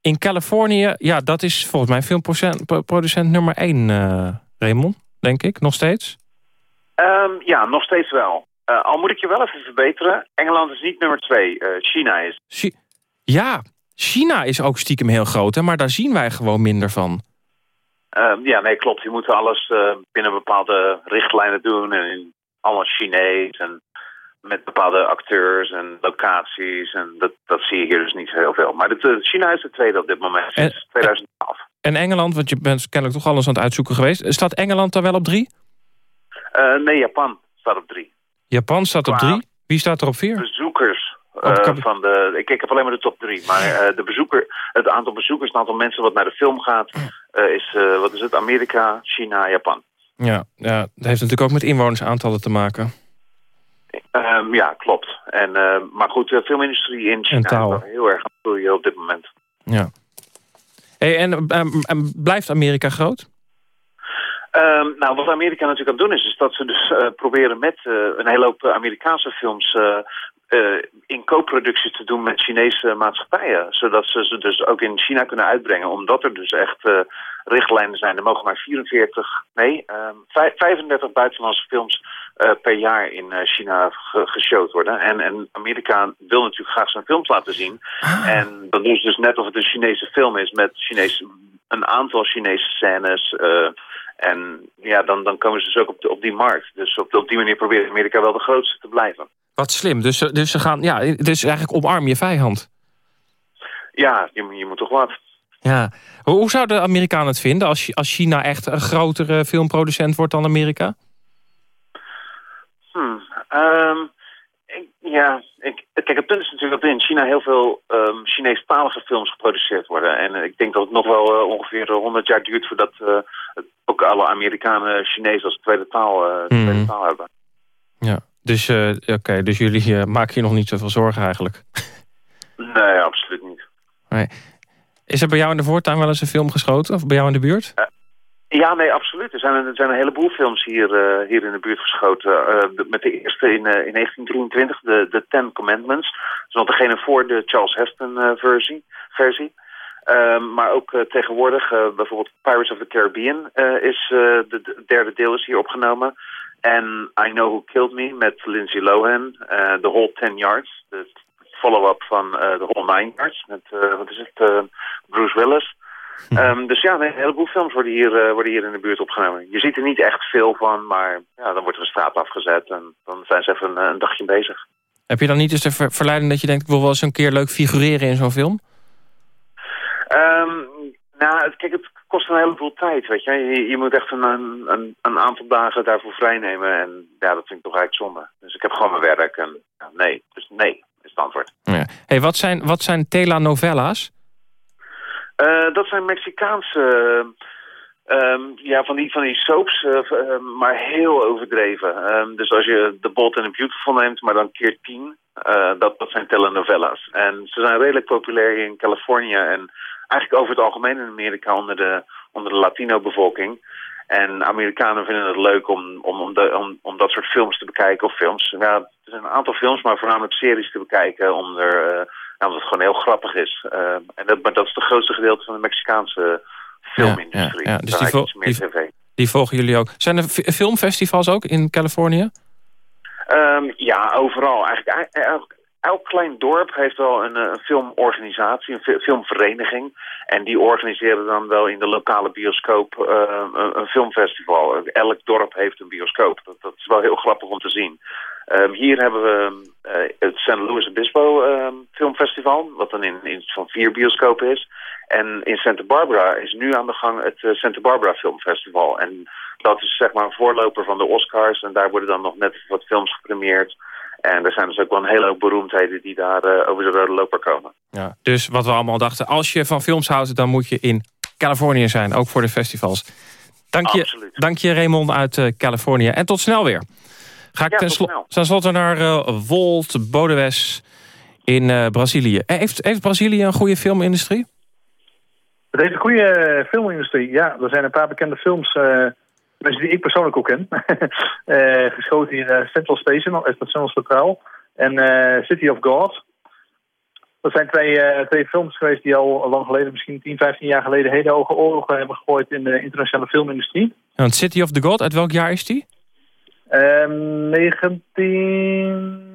in Californië, ja, dat is volgens mij filmproducent nummer 1, eh Raymond. Denk ik, nog steeds. Ehm, ja, nog steeds wel. Eh, al moet ik je wel even verbeteren. Engeland is niet nummer twee. eh, China is. Chi- ja, China is ook stiekem heel groot, hè, maar daar zien wij gewoon minder van. Ehm, ja, nee, klopt. Je moet alles binnen bepaalde richtlijnen doen. En in allemaal Chinees. En met bepaalde acteurs en locaties. En dat, dat zie je hier dus niet zo heel veel. Maar eh, China is de tweede op dit moment. Sinds 2012. En Engeland, want je bent kennelijk toch alles aan het uitzoeken geweest. Staat Engeland daar wel op drie? Eh, nee, Japan staat op drie. Japan staat op drie. Wie staat er op vier? bezoekers eh, van de. Ik, ik heb alleen maar de top drie. Maar de bezoeker, het aantal bezoekers, het aantal mensen wat naar de film gaat, is wat is het? Amerika, China, Japan. Ja, ja, dat heeft natuurlijk ook met inwonersaantallen te maken. Ehm, ja, klopt. En, eh, maar goed, de filmindustrie in China is heel erg aan het groeien op dit moment. Ja. Hey, en, ehm, blijft Amerika groot? Ehm, nou, wat Amerika natuurlijk aan het doen is, is dat ze dus eh, proberen met eh, een hele hoop Amerikaanse films eh, eh, in co-productie te doen met Chinese maatschappijen. Zodat ze ze dus ook in China kunnen uitbrengen. Omdat er dus echt eh, richtlijnen zijn. Er mogen maar 44, nee, ehm, vij- 35 buitenlandse films eh, per jaar in China ge geshowd worden. En, en Amerika wil natuurlijk graag zijn films laten zien. En dat doen ze dus net of het een Chinese film is met Chinese, een aantal Chinese scènes. en ja, dan, dan komen ze dus ook op, de- op die markt. Dus op, op die manier probeert Amerika wel de grootste te blijven. Wat slim. Dus, ze- dus ze gaan, ja, dus eigenlijk omarm je vijand. Ja, je, moet- je moet toch wat. Ja. Hoe, zouden de Amerikanen het vinden als, als China echt een grotere filmproducent wordt dan Amerika? Hmm, ehm, ik, ja, ik, kijk, het punt is natuurlijk dat in China heel veel ehm Chinees-talige films geproduceerd worden. En eh, ik denk dat het nog wel eh, ongeveer eh, 100 jaar duurt voordat eh, ook alle Amerikanen Chinees als tweede taal, eh, tweede Mhm. taal hebben. Ja. Dus, eh, oké, dus jullie eh, maken je nog niet zoveel zorgen eigenlijk. Nee, absoluut niet. Nee. Is er bij jou in de voortuin wel eens een film geschoten? Of bij jou in de buurt? Ja, nee, absoluut. Er zijn, er zijn een heleboel films hier, eh, hier in de buurt geschoten. Eh, de- met de eerste in, eh, in 1923, de, de Ten Commandments. Dat is nog degene voor de Charles Heston eh, versie. versie. Ehm, maar ook eh, tegenwoordig, eh, bijvoorbeeld Pirates of the Caribbean eh, is eh, de, de derde deel is hier opgenomen. En I Know Who Killed Me met Lindsay Lohan. eh The Whole Ten Yards, de follow-up van eh The Whole Nine Yards met, eh, wat is het, Bruce Willis. Ehm, dus ja, een heleboel films worden hier, worden hier in de buurt opgenomen. Je ziet er niet echt veel van, maar ja, dan wordt er een straat afgezet en dan zijn ze even een, een dagje bezig. Heb je dan niet eens de ver- verleiding dat je denkt... ik wil wel eens een keer leuk figureren in zo'n film? Ehm, nou, het- kijk, het kost een heleboel tijd, weet je. Je, je moet echt een, een, een aantal dagen daarvoor vrijnemen en ja, dat vind ik toch eigenlijk zonde. Dus ik heb gewoon mijn werk en ja, nee, dus nee, is het antwoord. Ja. Hey, wat zijn, wat zijn telenovelas? Eh, dat zijn Mexicaanse Ehm, ja, van die, van die soaps, eh, eh, maar heel overdreven. Ehm, dus als je The Bold and the Beautiful neemt, maar dan keer tien, eh, dat, dat zijn telenovelas. En ze zijn redelijk populair in Californië en eigenlijk over het algemeen in Amerika onder de, onder de Latino-bevolking. En Amerikanen vinden het leuk om, om, om, de- om, om dat soort films te bekijken, of films. Ja, er zijn een aantal films, maar voornamelijk series te bekijken, om er, eh, ja, omdat het gewoon heel grappig is. Eh, en dat, maar dat is het grootste gedeelte van de Mexicaanse filmindustrie. ja, dus Daar die meer die- tv. Die volgen jullie ook. Zijn er fi- filmfestivals ook in Californië? Ehm, ja, overal. Eigenlijk el- elk, klein dorp heeft wel een, eh, filmorganisatie, een fi- filmvereniging. En die organiseren dan wel in de lokale bioscoop eh, een, filmfestival. Elk dorp heeft een bioscoop. Dat, dat is wel heel grappig om te zien. Ehm, hier hebben we eh, het St. Louis Obispo ehm, Filmfestival, wat dan in, van vier bioscopen is. En in Santa Barbara is nu aan de gang het Santa Barbara Filmfestival. En dat is zeg maar een voorloper van de Oscars. En daar worden dan nog net wat films gepremierd. En er zijn dus ook wel een hele hoop beroemdheden die daar eh, over de rode loper komen. Ja. Dus wat we allemaal dachten, als je van films houdt... dan moet je in Californië zijn, ook voor de festivals. Dank je, dank je Raymond uit eh, Californië. En tot snel weer. Ga ik Ja, ten, slotte naar eh, Wolt Bodewes in eh, Brazilië. Heeft, heeft Brazilië een goede filmindustrie? Het heeft een goede filmindustrie. Ja, er zijn een paar bekende films, eh, mensen die ik persoonlijk ook ken. [LAUGHS] Eh, geschoten hier eh, Central Station, Estação Central. En eh, City of God. Dat zijn twee, eh, twee films geweest die al lang geleden, misschien 10, 15 jaar geleden, hele hoge oorlogen hebben gegooid in de internationale filmindustrie. Want City of the God, uit welk jaar is die? Ehm 19...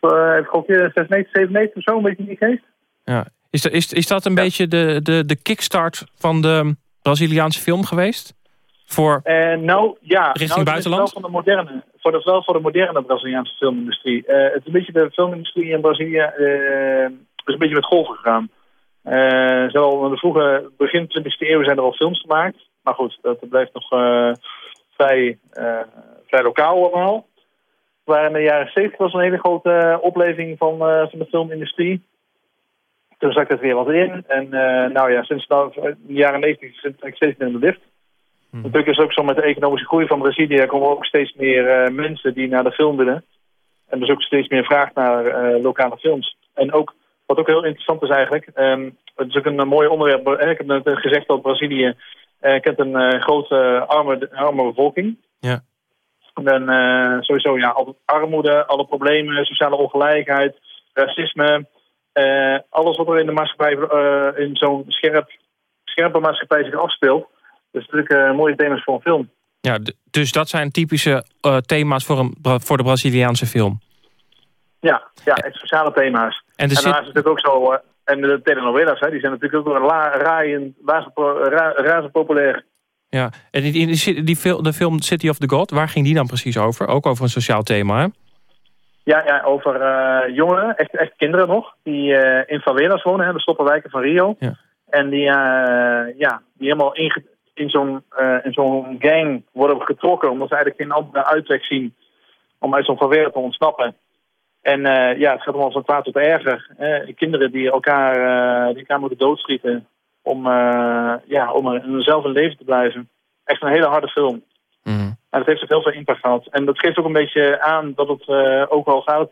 eh, even kijken, 96, 97 of zo, een beetje in die geest. Ja. Is, dat- is, is dat een beetje de, de, de kickstart van de Braziliaanse film geweest? Voor Eh, nou, ja. Richting nou, buitenland? Wel, van de moderne, voor de, wel voor de moderne Braziliaanse filmindustrie. Eh, het is een beetje de filmindustrie in Brazilië eh, is een beetje met golven gegaan. Zowel in de vroege begin 20e eeuw zijn er al films gemaakt. Maar goed, dat blijft nog vrij, vrij lokaal allemaal. Maar in de jaren 70 was er een hele grote opleving van, van de filmindustrie. Toen zak het weer wat in. En nou ja, sinds nou, de jaren 90 zit ik steeds meer in de lift. Natuurlijk is het ook zo met de economische groei van Brazilië komen er ook steeds meer eh, mensen die naar de film willen. En er is ook steeds meer vraag naar eh, lokale films. En ook, wat ook heel interessant is eigenlijk, ehm, het is ook een eh, mooi onderwerp. Ik heb net gezegd dat Brazilië eh, kent een grote arme, arme bevolking. Ja. En sowieso, ja, altijd armoede, alle problemen, sociale ongelijkheid, racisme. alles wat er in de maatschappij, in zo'n scherp, scherpe maatschappij zich afspeelt. Dat is natuurlijk eh, mooie thema's voor een film. Ja, dus dat zijn typische eh, thema's voor, een, voor de Braziliaanse film. Ja, ja, echt sociale thema's. En de zit- is natuurlijk ook zo, eh, en de telenovelas, hè, die zijn natuurlijk ook la, raaien, razend, po- ra, razend populair. Ja, en die, die, die, fil- de film City of the God, waar ging die dan precies over? Ook over een sociaal thema, hè? Ja, ja over eh, jongeren, echt, echt kinderen nog, die eh, in favelas wonen, hè, de stoppenwijken van Rio. Ja. En die, ja, die helemaal inge- in zo'n eh, in zo'n gang worden getrokken, omdat ze eigenlijk geen andere uitweg zien om uit zo'n favela te ontsnappen. En eh, ja, het gaat allemaal van kwaad tot erger. Hè. Kinderen die elkaar, eh, die elkaar moeten doodschieten om, ja, om er zelf in leven te blijven. Echt een hele harde film. Maar dat heeft ook heel veel impact gehad. En dat geeft ook een beetje aan dat het ook wel gaat.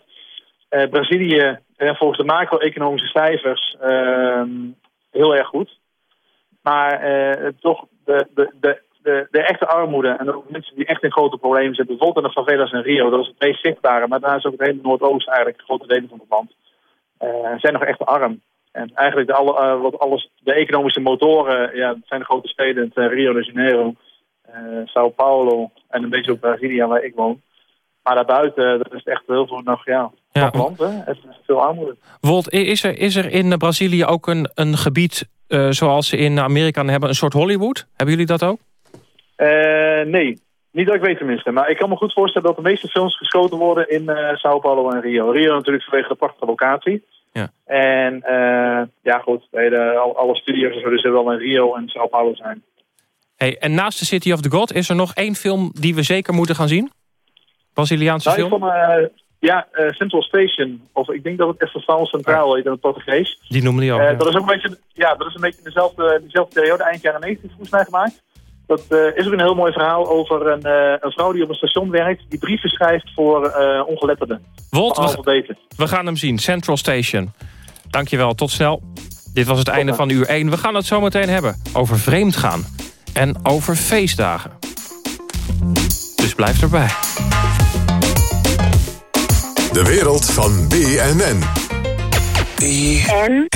Brazilië, volgens de macro-economische cijfers, ehm, heel erg goed. Maar eh, toch de, de, de, de, de echte armoede en ook mensen die echt in grote problemen zitten, bijvoorbeeld in de favelas in Rio, dat is het meest zichtbare. Maar daar is ook het hele Noordoosten eigenlijk, grote delen van het land, eh, zijn nog echt arm. En eigenlijk de, alle, eh, wat alles, de economische motoren, ja, dat zijn de grote steden, het, eh, Rio de Janeiro, Sao Paulo en een beetje ook Brazilië waar ik woon. Maar daarbuiten, dat is echt heel veel nog, ja, Ja. land, hè. Het is veel armoede. Wolt, is er, is er in Brazilië ook een, een gebied eh, zoals ze in Amerika hebben, een soort Hollywood? Hebben jullie dat ook? Eh, nee, niet dat ik weet tenminste. Maar ik kan me goed voorstellen dat de meeste films geschoten worden in eh Sao Paulo en Rio. Rio natuurlijk vanwege de prachtige locatie. Ja. En eh, ja goed, de alle studio's en zo, dus wel in Rio en Sao Paulo zijn. Hey, en naast The City of the God is er nog één film die we zeker moeten gaan zien? Braziliaanse Nou, ik film? eh, Ja, eh, Central Station. Of ik denk dat het Estação Central heet in het Portugees. Die noemde die ook. Eh, ja. dat is ook een beetje, ja, dat is een beetje dezelfde, dezelfde periode, eind jaren 90 volgens mij gemaakt. Dat eh, is ook een heel mooi verhaal over een, een vrouw die op een station werkt, die brieven schrijft voor ongeletterden. Wolt, we, we gaan hem zien. Central Station. Dankjewel, tot snel. Dit was het einde van uur 1. We gaan het zo meteen hebben over vreemdgaan. En over feestdagen. Dus blijf erbij. De wereld van BNN. BNN.